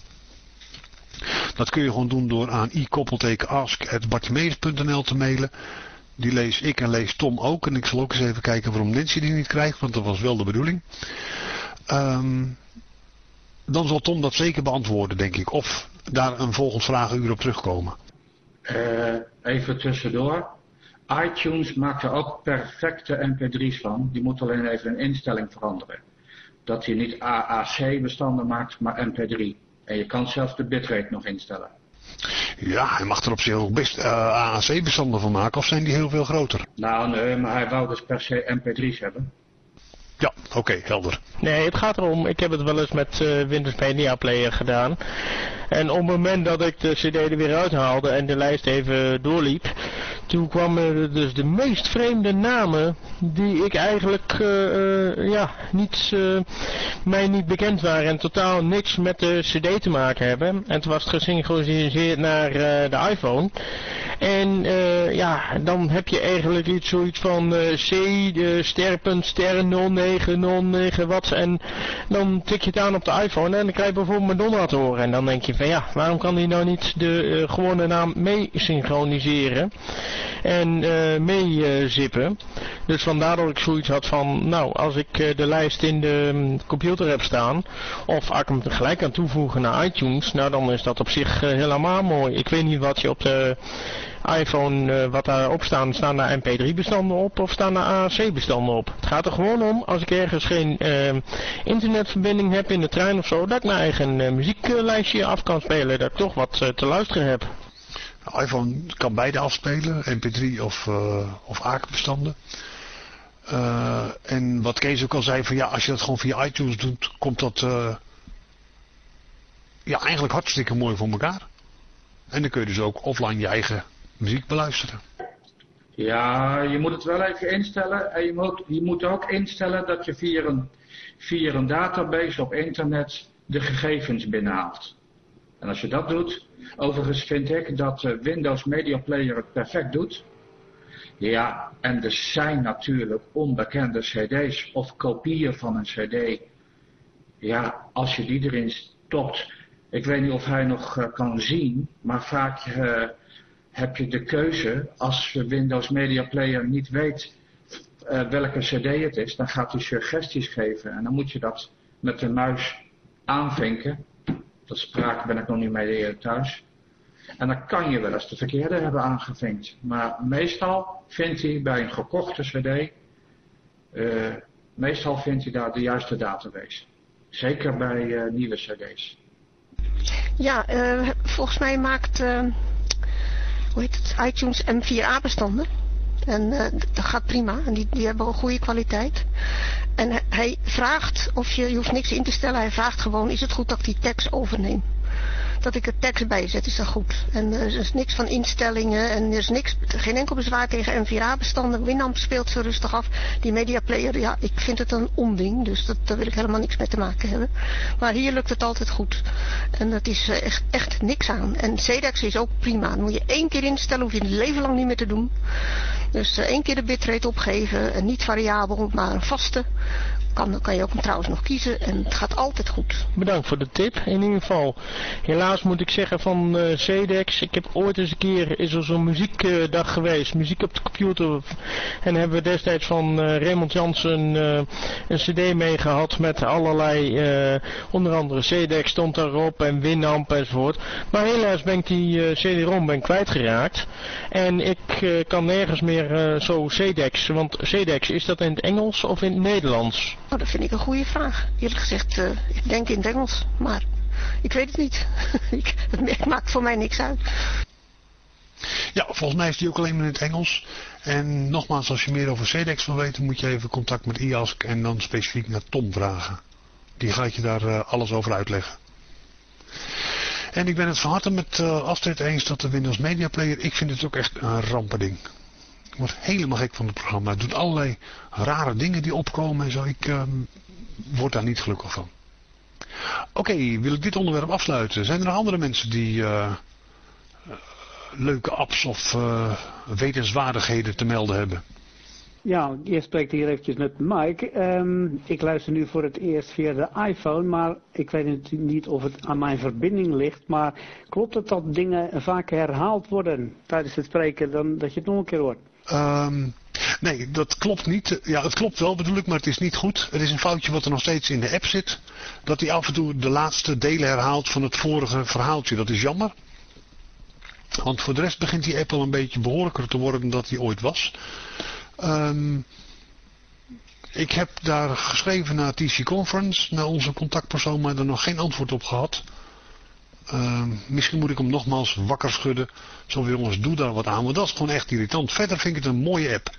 Dat kun je gewoon doen door aan i-ask.bartimeus.nl te mailen. Die lees ik en lees Tom ook. En ik zal ook eens even kijken waarom Nancy die niet krijgt, want dat was wel de bedoeling. Um, dan zal Tom dat zeker beantwoorden, denk ik. Of daar een volgend vragenuur op terugkomen. Uh, even tussendoor. iTunes maakt er ook perfecte mp3's van. Die moet alleen even een instelling veranderen. Dat hij niet AAC-bestanden maakt, maar mp3. En je kan zelfs de bitrate nog instellen. Ja, hij mag er op zich ook best uh, AAC-bestanden van maken, of zijn die heel veel groter? Nou, nee, maar hij wou dus per se mp3's hebben. Ja, oké, helder. Nee, het gaat erom, ik heb het wel eens met uh, Windows Media Player gedaan. En op het moment dat ik de cd er weer uithaalde en de lijst even doorliep, toen kwamen dus de meest vreemde namen die ik eigenlijk uh, uh, ja, niet, uh, mij niet bekend waren en totaal niks met de cd te maken hebben. En het was gesynchroniseerd naar de iPhone. En ja, dan heb je eigenlijk iets zoiets van C, de sterpunt, sterren 0909 wat. En dan tik je het aan op de iPhone en dan krijg je bijvoorbeeld Madonna te horen. En dan denk je van ja, waarom kan hij nou niet de gewone naam mee synchroniseren? En uh, meezippen. dus vandaar dat ik zoiets had van, nou, als ik uh, de lijst in de um, computer heb staan, of ik hem gelijk kan toevoegen naar iTunes, nou dan is dat op zich helemaal mooi. Ik weet niet wat je op de iPhone, wat daarop staan, staan daar mp3 bestanden op of staan daar AAC bestanden op. Het gaat er gewoon om, als ik ergens geen internetverbinding heb in de trein of zo, dat ik mijn eigen muzieklijstje af kan spelen, dat ik toch wat te luisteren heb iPhone kan beide afspelen, mp3 of, uh, of AKE-bestanden. Uh, en wat Kees ook al zei, van ja, als je dat gewoon via iTunes doet, komt dat uh, ja, eigenlijk hartstikke mooi voor elkaar. En dan kun je dus ook offline je eigen muziek beluisteren. Ja, je moet het wel even instellen. En je moet, je moet ook instellen dat je via een, via een database op internet de gegevens binnenhaalt. En als je dat doet, overigens vind ik dat Windows Media Player het perfect doet. Ja, en er zijn natuurlijk onbekende cd's of kopieën van een cd. Ja, als je die erin stopt. Ik weet niet of hij nog uh, kan zien, maar vaak uh, heb je de keuze, als Windows Media Player niet weet welke cd het is, dan gaat hij suggesties geven. En dan moet je dat met de muis aanvinken dat spraak ben ik nog niet mee thuis. En dan kan je wel eens de verkeerde hebben aangevinkt. Maar meestal vindt hij bij een gekochte cd, uh, meestal vindt hij daar de juiste database. Zeker bij uh, nieuwe cd's. Ja, uh, volgens mij maakt, hoe heet het, iTunes M4A bestanden. En dat gaat prima. En die, die hebben een goede kwaliteit. En hij vraagt of je, je hoeft niks in te stellen. Hij vraagt gewoon, is het goed dat ik die tekst overneem? Dat ik er tekst bij zet, is dat goed. En er is niks van instellingen en er is niks, geen enkel bezwaar tegen NVRA-bestanden. Winamp speelt zo rustig af. Die mediaplayer, ja, ik vind het een onding, dus dat, daar wil ik helemaal niks mee te maken hebben. Maar hier lukt het altijd goed. En dat is echt, echt niks aan. En CDEX is ook prima. Dan moet je één keer instellen, hoef je het leven lang niet meer te doen. Dus één keer de bitrate opgeven, en niet variabel, maar een vaste kan, kan je ook trouwens nog kiezen en het gaat altijd goed. Bedankt voor de tip. In ieder geval, helaas moet ik zeggen van uh, CDEX, ik heb ooit eens een keer, is er zo'n muziekdag geweest, muziek op de computer. En hebben we destijds van uh, Raymond Jansen uh, een cd meegehad met allerlei, onder andere CDEX stond daarop en Winamp enzovoort. Maar helaas ben ik die CD-ROM kwijtgeraakt. En ik kan nergens meer zo CDEX, want CDEX is dat in het Engels of in het Nederlands? Oh, dat vind ik een goede vraag. Eerlijk gezegd, uh, ik denk in het Engels, maar ik weet het niet. het maakt voor mij niks uit. Ja, volgens mij is die ook alleen maar in het Engels. En nogmaals, als je meer over CDEX wil weten, moet je even contact met IASK en dan specifiek naar Tom vragen. Die gaat je daar uh, alles over uitleggen. En ik ben het van harte met uh, Astrid eens dat de Windows Media Player, ik vind het ook echt een rampending. Word helemaal gek van het programma. Het doet allerlei rare dingen die opkomen en zo. Ik uh, word daar niet gelukkig van. Oké, wil ik dit onderwerp afsluiten? Zijn er nog andere mensen die uh, leuke apps of wetenswaardigheden te melden hebben? Ja, eerst spreekt hier eventjes met Mike. Um, ik luister nu voor het eerst via de iPhone, maar ik weet natuurlijk niet of het aan mijn verbinding ligt. Maar klopt het dat dingen vaak herhaald worden tijdens het spreken, dan dat je het nog een keer hoort? Um, nee, dat klopt niet. Ja, het klopt wel bedoel ik, maar het is niet goed. Het is een foutje wat er nog steeds in de app zit. Dat hij af en toe de laatste delen herhaalt van het vorige verhaaltje. Dat is jammer. Want voor de rest begint die app al een beetje behoorlijker te worden dan hij ooit was. Um, ik heb daar geschreven naar TC Conference, naar onze contactpersoon, maar er nog geen antwoord op gehad. Um, misschien moet ik hem nogmaals wakker schudden. Zo jongens, doe daar wat aan, want dat is gewoon echt irritant. Verder vind ik het een mooie app.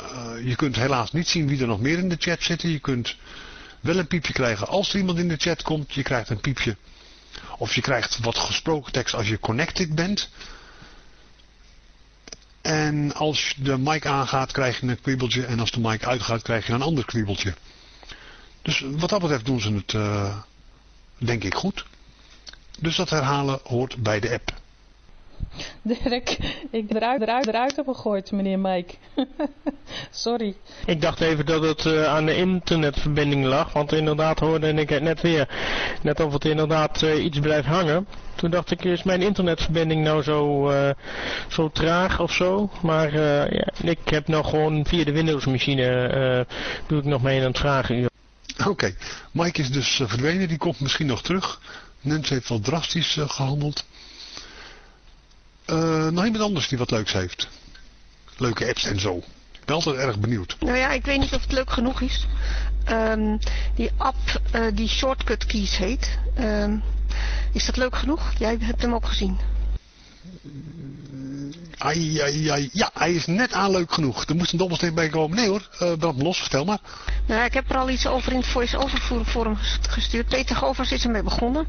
Uh, je kunt helaas niet zien wie er nog meer in de chat zitten. Je kunt wel een piepje krijgen als er iemand in de chat komt. Je krijgt een piepje. Of je krijgt wat gesproken tekst als je connected bent. En als de mic aangaat krijg je een kwiebeltje en als de mic uitgaat krijg je een ander kwiebeltje. Dus wat dat betreft doen ze het uh, denk ik goed. Dus dat herhalen hoort bij de app. Dirk, ik eruit, eruit, eruit heb gegooid, meneer Mike. Sorry. Ik dacht even dat het uh, aan de internetverbinding lag, want inderdaad hoorde ik het net weer. Net of het inderdaad uh, iets blijft hangen. Toen dacht ik, is mijn internetverbinding nou zo, uh, zo traag of zo? Maar ja, ik heb nog gewoon via de Windows machine, doe ik nog mee in het vragenuur. Oké, okay. Mike is dus verdwenen, die komt misschien nog terug. Nens heeft wel drastisch gehandeld. Uh, nog iemand anders die wat leuks heeft. Leuke apps en zo. Ik ben altijd erg benieuwd. Nou ja, ik weet niet of het leuk genoeg is. Um, die app uh, die Shortcut Keys heet. Um, is dat leuk genoeg? Jij hebt hem ook gezien. Ai, ai, ai. Ja, hij is net aan leuk genoeg. Er moest een dobbelsteen bij komen. Nee hoor, uh, brand los, vertel maar. Nou, ik heb er al iets over in het voice-over forum gestuurd. Peter Govers is ermee begonnen.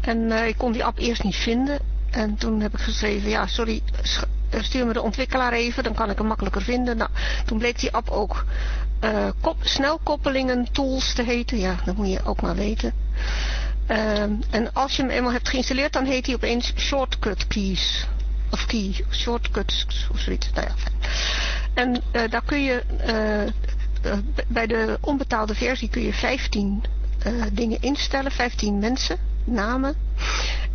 En uh, ik kon die app eerst niet vinden. En toen heb ik geschreven, ja sorry, stuur me de ontwikkelaar even, dan kan ik hem makkelijker vinden. Nou, toen bleek die app ook kop, snelkoppelingen tools te heten. Ja, dat moet je ook maar weten. Uh, en als je hem eenmaal hebt geïnstalleerd, dan heet hij opeens shortcut keys. Of key, shortcuts of zoiets. Nou ja, fijn. En uh, daar kun je, uh, bij de onbetaalde versie kun je 15 dingen instellen, 15 mensen, namen.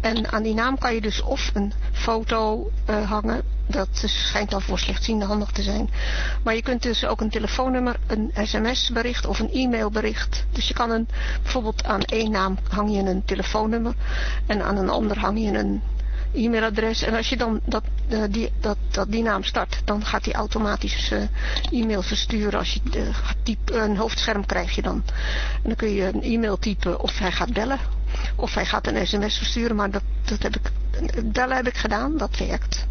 En aan die naam kan je dus of een foto hangen. Dat schijnt al voor slechtziende handig te zijn. Maar je kunt dus ook een telefoonnummer, een sms-bericht of een e-mailbericht. Dus je kan een, bijvoorbeeld aan één naam hang je een telefoonnummer. En aan een ander hang je een e-mailadres. En als je dan dat, uh, die, dat, dat die naam start, dan gaat hij automatisch uh, e-mail versturen. Als je uh, typ, een hoofdscherm krijg je dan. En dan kun je een e-mail typen of hij gaat bellen. Of hij gaat een sms versturen, maar dat, dat heb ik, bellen heb ik gedaan, dat werkt.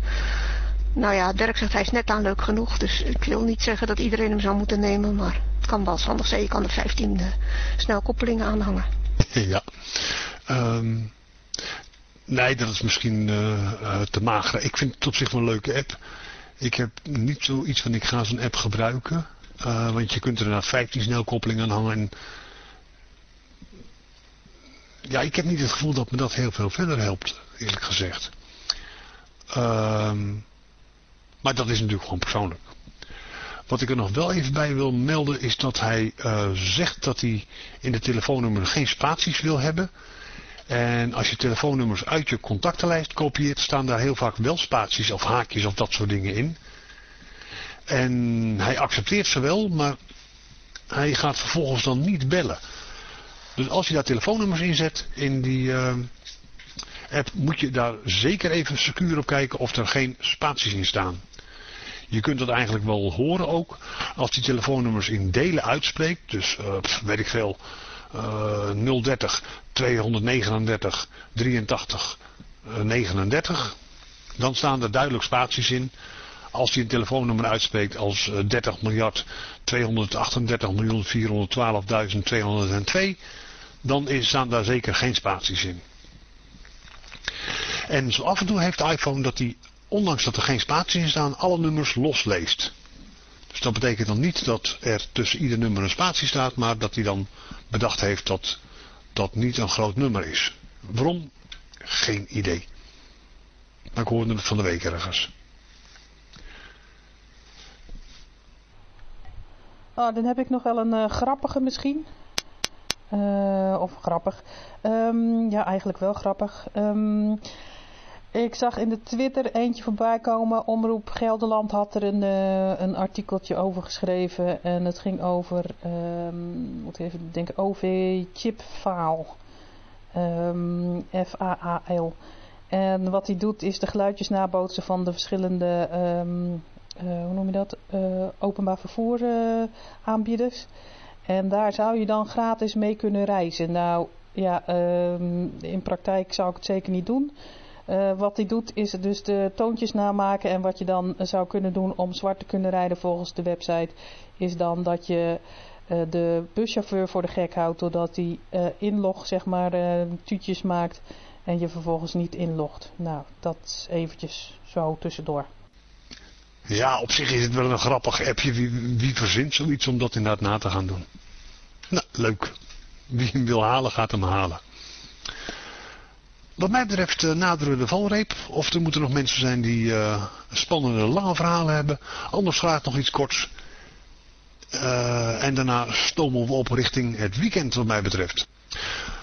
Nou ja, Dirk zegt hij is net aan leuk genoeg, dus ik wil niet zeggen dat iedereen hem zou moeten nemen, maar het kan wel handig zijn. Je kan er 15 snelkoppelingen aanhangen. Ja, um, nee, dat is misschien uh, te mager. Ik vind het op zich wel een leuke app. Ik heb niet zoiets van ik ga zo'n app gebruiken. Uh, want je kunt er inderdaad 15 snelkoppelingen aan hangen en ja, ik heb niet het gevoel dat me dat heel veel verder helpt, eerlijk gezegd. Um, maar dat is natuurlijk gewoon persoonlijk. Wat ik er nog wel even bij wil melden is dat hij zegt dat hij in de telefoonnummer geen spaties wil hebben. En als je telefoonnummers uit je contactenlijst kopieert, staan daar heel vaak wel spaties of haakjes of dat soort dingen in. En hij accepteert ze wel, maar hij gaat vervolgens dan niet bellen. Dus als je daar telefoonnummers in zet in die uh, app, moet je daar zeker even secuur op kijken of er geen spaties in staan. Je kunt dat eigenlijk wel horen ook. Als die telefoonnummers in delen uitspreekt, dus uh, weet ik veel, 030 239 83 39, dan staan er duidelijk spaties in. Als hij een telefoonnummer uitspreekt als 30 miljard 238 miljoen 412.202, dan staan daar zeker geen spaties in. En zo af en toe heeft de iPhone dat hij, ondanks dat er geen spaties in staan, alle nummers losleest. Dus dat betekent dan niet dat er tussen ieder nummer een spatie staat, maar dat hij dan bedacht heeft dat dat niet een groot nummer is. Waarom? Geen idee. Maar ik hoorde het van de week ergens. Oh, dan heb ik nog wel een uh, grappige misschien. Uh, of grappig. Um, ja, eigenlijk wel grappig. Um, ik zag in de Twitter eentje voorbij komen. Omroep Gelderland had er een, uh, een artikeltje over geschreven. En het ging over, um, moet even denken, OV chipfaal. Um, F-A-A-L. En wat hij doet is de geluidjes nabootsen van de verschillende, um, uh, hoe noem je dat, uh, openbaar vervoer aanbieders. En daar zou je dan gratis mee kunnen reizen. Nou ja, in praktijk zou ik het zeker niet doen. Uh, wat hij doet is dus de toontjes namaken. En wat je dan zou kunnen doen om zwart te kunnen rijden volgens de website. Is dan dat je uh, de buschauffeur voor de gek houdt. Doordat hij uh, inlog zeg maar tuutjes maakt. En je vervolgens niet inlogt. Nou dat eventjes zo tussendoor. Ja op zich is het wel een grappig appje. Wie, wie verzint zoiets om dat inderdaad na te gaan doen. Nou leuk. Wie hem wil halen gaat hem halen. Wat mij betreft uh, naderen de valreep. Of er moeten nog mensen zijn die uh, spannende lange verhalen hebben. Anders graag nog iets korts. Uh, en daarna stomen we op richting het weekend wat mij betreft.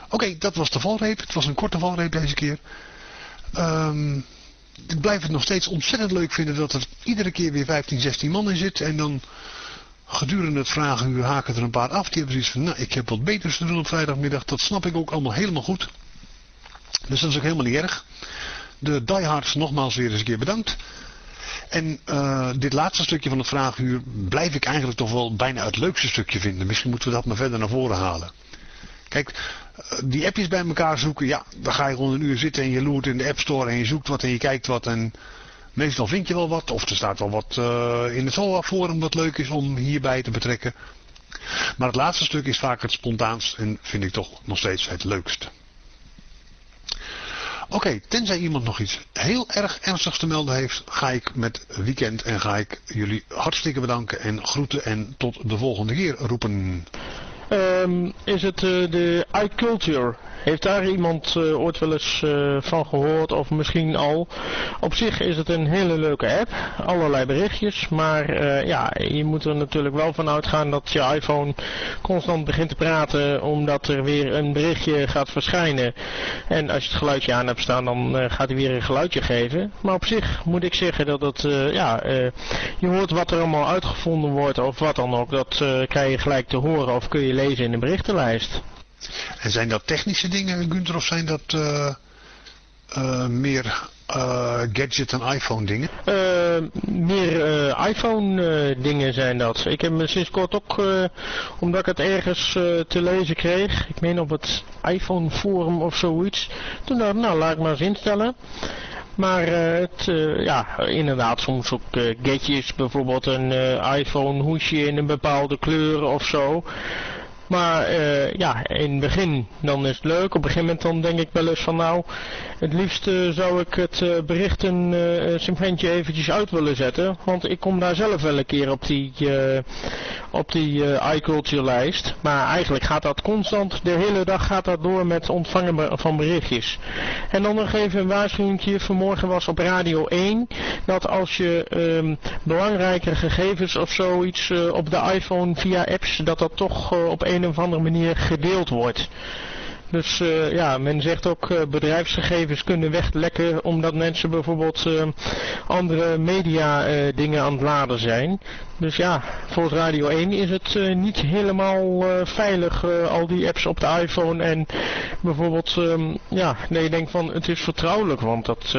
Oké, dat was de valreep. Het was een korte valreep deze keer. Um, ik blijf het nog steeds ontzettend leuk vinden dat er iedere keer weer 15, 16 man in zit. En dan gedurende het vragenuur haken er een paar af. Die hebben zoiets van, nou ik heb wat beters te doen op vrijdagmiddag. Dat snap ik ook allemaal helemaal goed. Dus dat is ook helemaal niet erg. De diehards nogmaals weer eens een keer bedankt. En uh, dit laatste stukje van het vraaguur blijf ik eigenlijk toch wel bijna het leukste stukje vinden. Misschien moeten we dat maar verder naar voren halen. Kijk, uh, die appjes bij elkaar zoeken, ja, dan ga je gewoon een uur zitten en je loert in de App Store en je zoekt wat en je kijkt wat en meestal vind je wel wat. Of er staat wel wat uh, in het SOA forum wat leuk is om hierbij te betrekken. Maar het laatste stuk is vaak het spontaanst en vind ik toch nog steeds het leukst. Oké, tenzij iemand nog iets heel erg ernstigs te melden heeft, ga ik met weekend en ga ik jullie hartstikke bedanken en groeten en tot de volgende keer roepen. Um, is het uh, de iCulture? Heeft daar iemand uh, ooit wel eens uh, van gehoord of misschien al? Op zich is het een hele leuke app, allerlei berichtjes, maar ja, je moet er natuurlijk wel van uitgaan dat je iPhone constant begint te praten omdat er weer een berichtje gaat verschijnen. En als je het geluidje aan hebt staan, dan gaat hij weer een geluidje geven. Maar op zich moet ik zeggen dat het, ja, je hoort wat er allemaal uitgevonden wordt of wat dan ook, dat krijg je gelijk te horen of kun je lezen in de berichtenlijst. En zijn dat technische dingen, Gunther, of zijn dat uh, uh, meer uh, gadget en iPhone dingen? meer iPhone dingen zijn dat. Ik heb me sinds kort ook, omdat ik het ergens te lezen kreeg, ik meen op het iPhone forum of zoiets, toen dacht ik, nou laat ik maar eens instellen. Maar uh, het, uh, ja, inderdaad, soms ook uh, gadgets, bijvoorbeeld een iPhone hoesje in een bepaalde kleur of zo. Maar uh, ja, in het begin dan is het leuk. Op een gegeven moment dan denk ik wel eens van nou, het liefst zou ik het uh, bericht een uh, segmentje eventjes uit willen zetten. Want ik kom daar zelf wel een keer op die, op die iCulture lijst. Maar eigenlijk gaat dat constant, de hele dag gaat dat door met ontvangen van berichtjes. En dan nog even een waarschuwing. Vanmorgen was op Radio 1 dat als je um, belangrijke gegevens of zoiets op de iPhone via apps, dat dat toch op een of andere manier gedeeld wordt. Dus uh, ja, men zegt ook uh, bedrijfsgegevens kunnen weglekken omdat mensen bijvoorbeeld uh, andere media dingen aan het laden zijn. Dus ja, volgens Radio 1 is het niet helemaal veilig al die apps op de iPhone en bijvoorbeeld, um, ja, nee, je denkt van het is vertrouwelijk, want dat,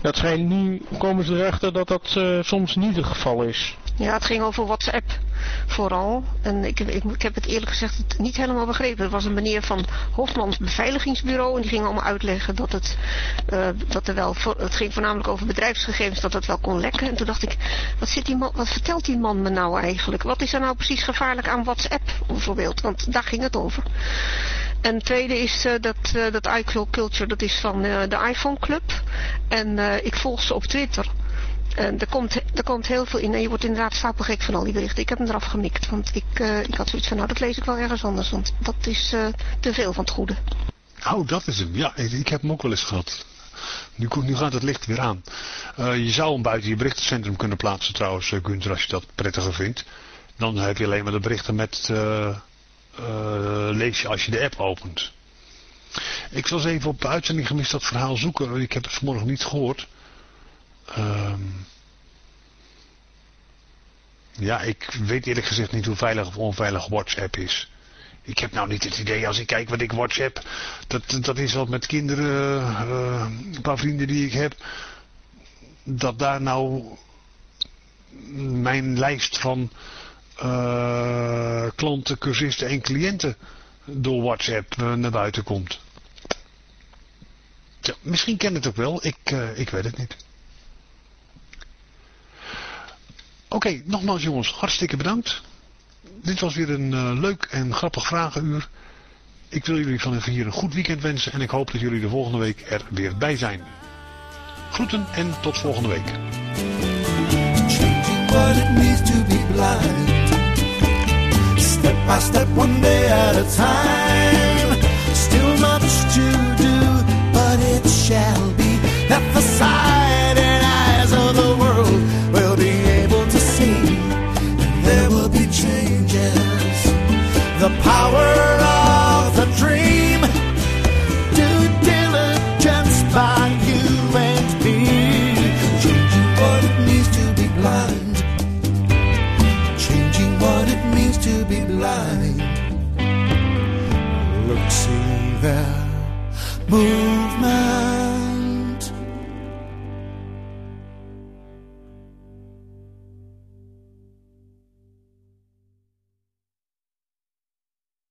dat schijnt nu, komen ze erachter dat dat soms niet het geval is. Ja, het ging over WhatsApp vooral. En ik, ik, ik heb het eerlijk gezegd niet helemaal begrepen. Er was een meneer van Hofmans beveiligingsbureau en die ging allemaal uitleggen dat het, uh, dat er wel, het ging voornamelijk over bedrijfsgegevens, dat het wel kon lekken. En toen dacht ik, wat, zit die man, wat vertelt die man me nou eigenlijk? Wat is er nou precies gevaarlijk aan WhatsApp bijvoorbeeld? Want daar ging het over. En tweede is eh, dat, uh, dat iCloud Culture, dat is van de iPhone Club. En ik volg ze op Twitter. En er komt, er komt heel veel in en je wordt inderdaad stapelgek van al die berichten. Ik heb hem eraf gemikt, want ik, ik had zoiets van, nou dat lees ik wel ergens anders, want dat is te veel van het goede. Oh, dat is hem. Ja, ik heb hem ook wel eens gehad. Nu, nu gaat het licht weer aan. je zou hem buiten je berichtencentrum kunnen plaatsen trouwens, Gunther, als je dat prettiger vindt. Dan heb je alleen maar de berichten met lees je als je de app opent. Ik zal eens even op de uitzending gemist dat verhaal zoeken. Ik heb het vanmorgen niet gehoord. Um, ja, ik weet eerlijk gezegd niet hoe veilig of onveilig WhatsApp is. Ik heb nou niet het idee als ik kijk wat ik WhatsApp... Dat, dat is wat met kinderen, uh, een paar vrienden die ik heb... Dat daar nou mijn lijst van uh, klanten, cursisten en cliënten door WhatsApp uh, naar buiten komt. Ja, misschien ken het ook wel, ik, ik weet het niet. Oké, okay, nogmaals jongens, hartstikke bedankt. Dit was weer een leuk en grappig vragenuur. Ik wil jullie van hier een goed weekend wensen en ik hoop dat jullie de volgende week er weer bij zijn. Groeten en tot volgende week. movement.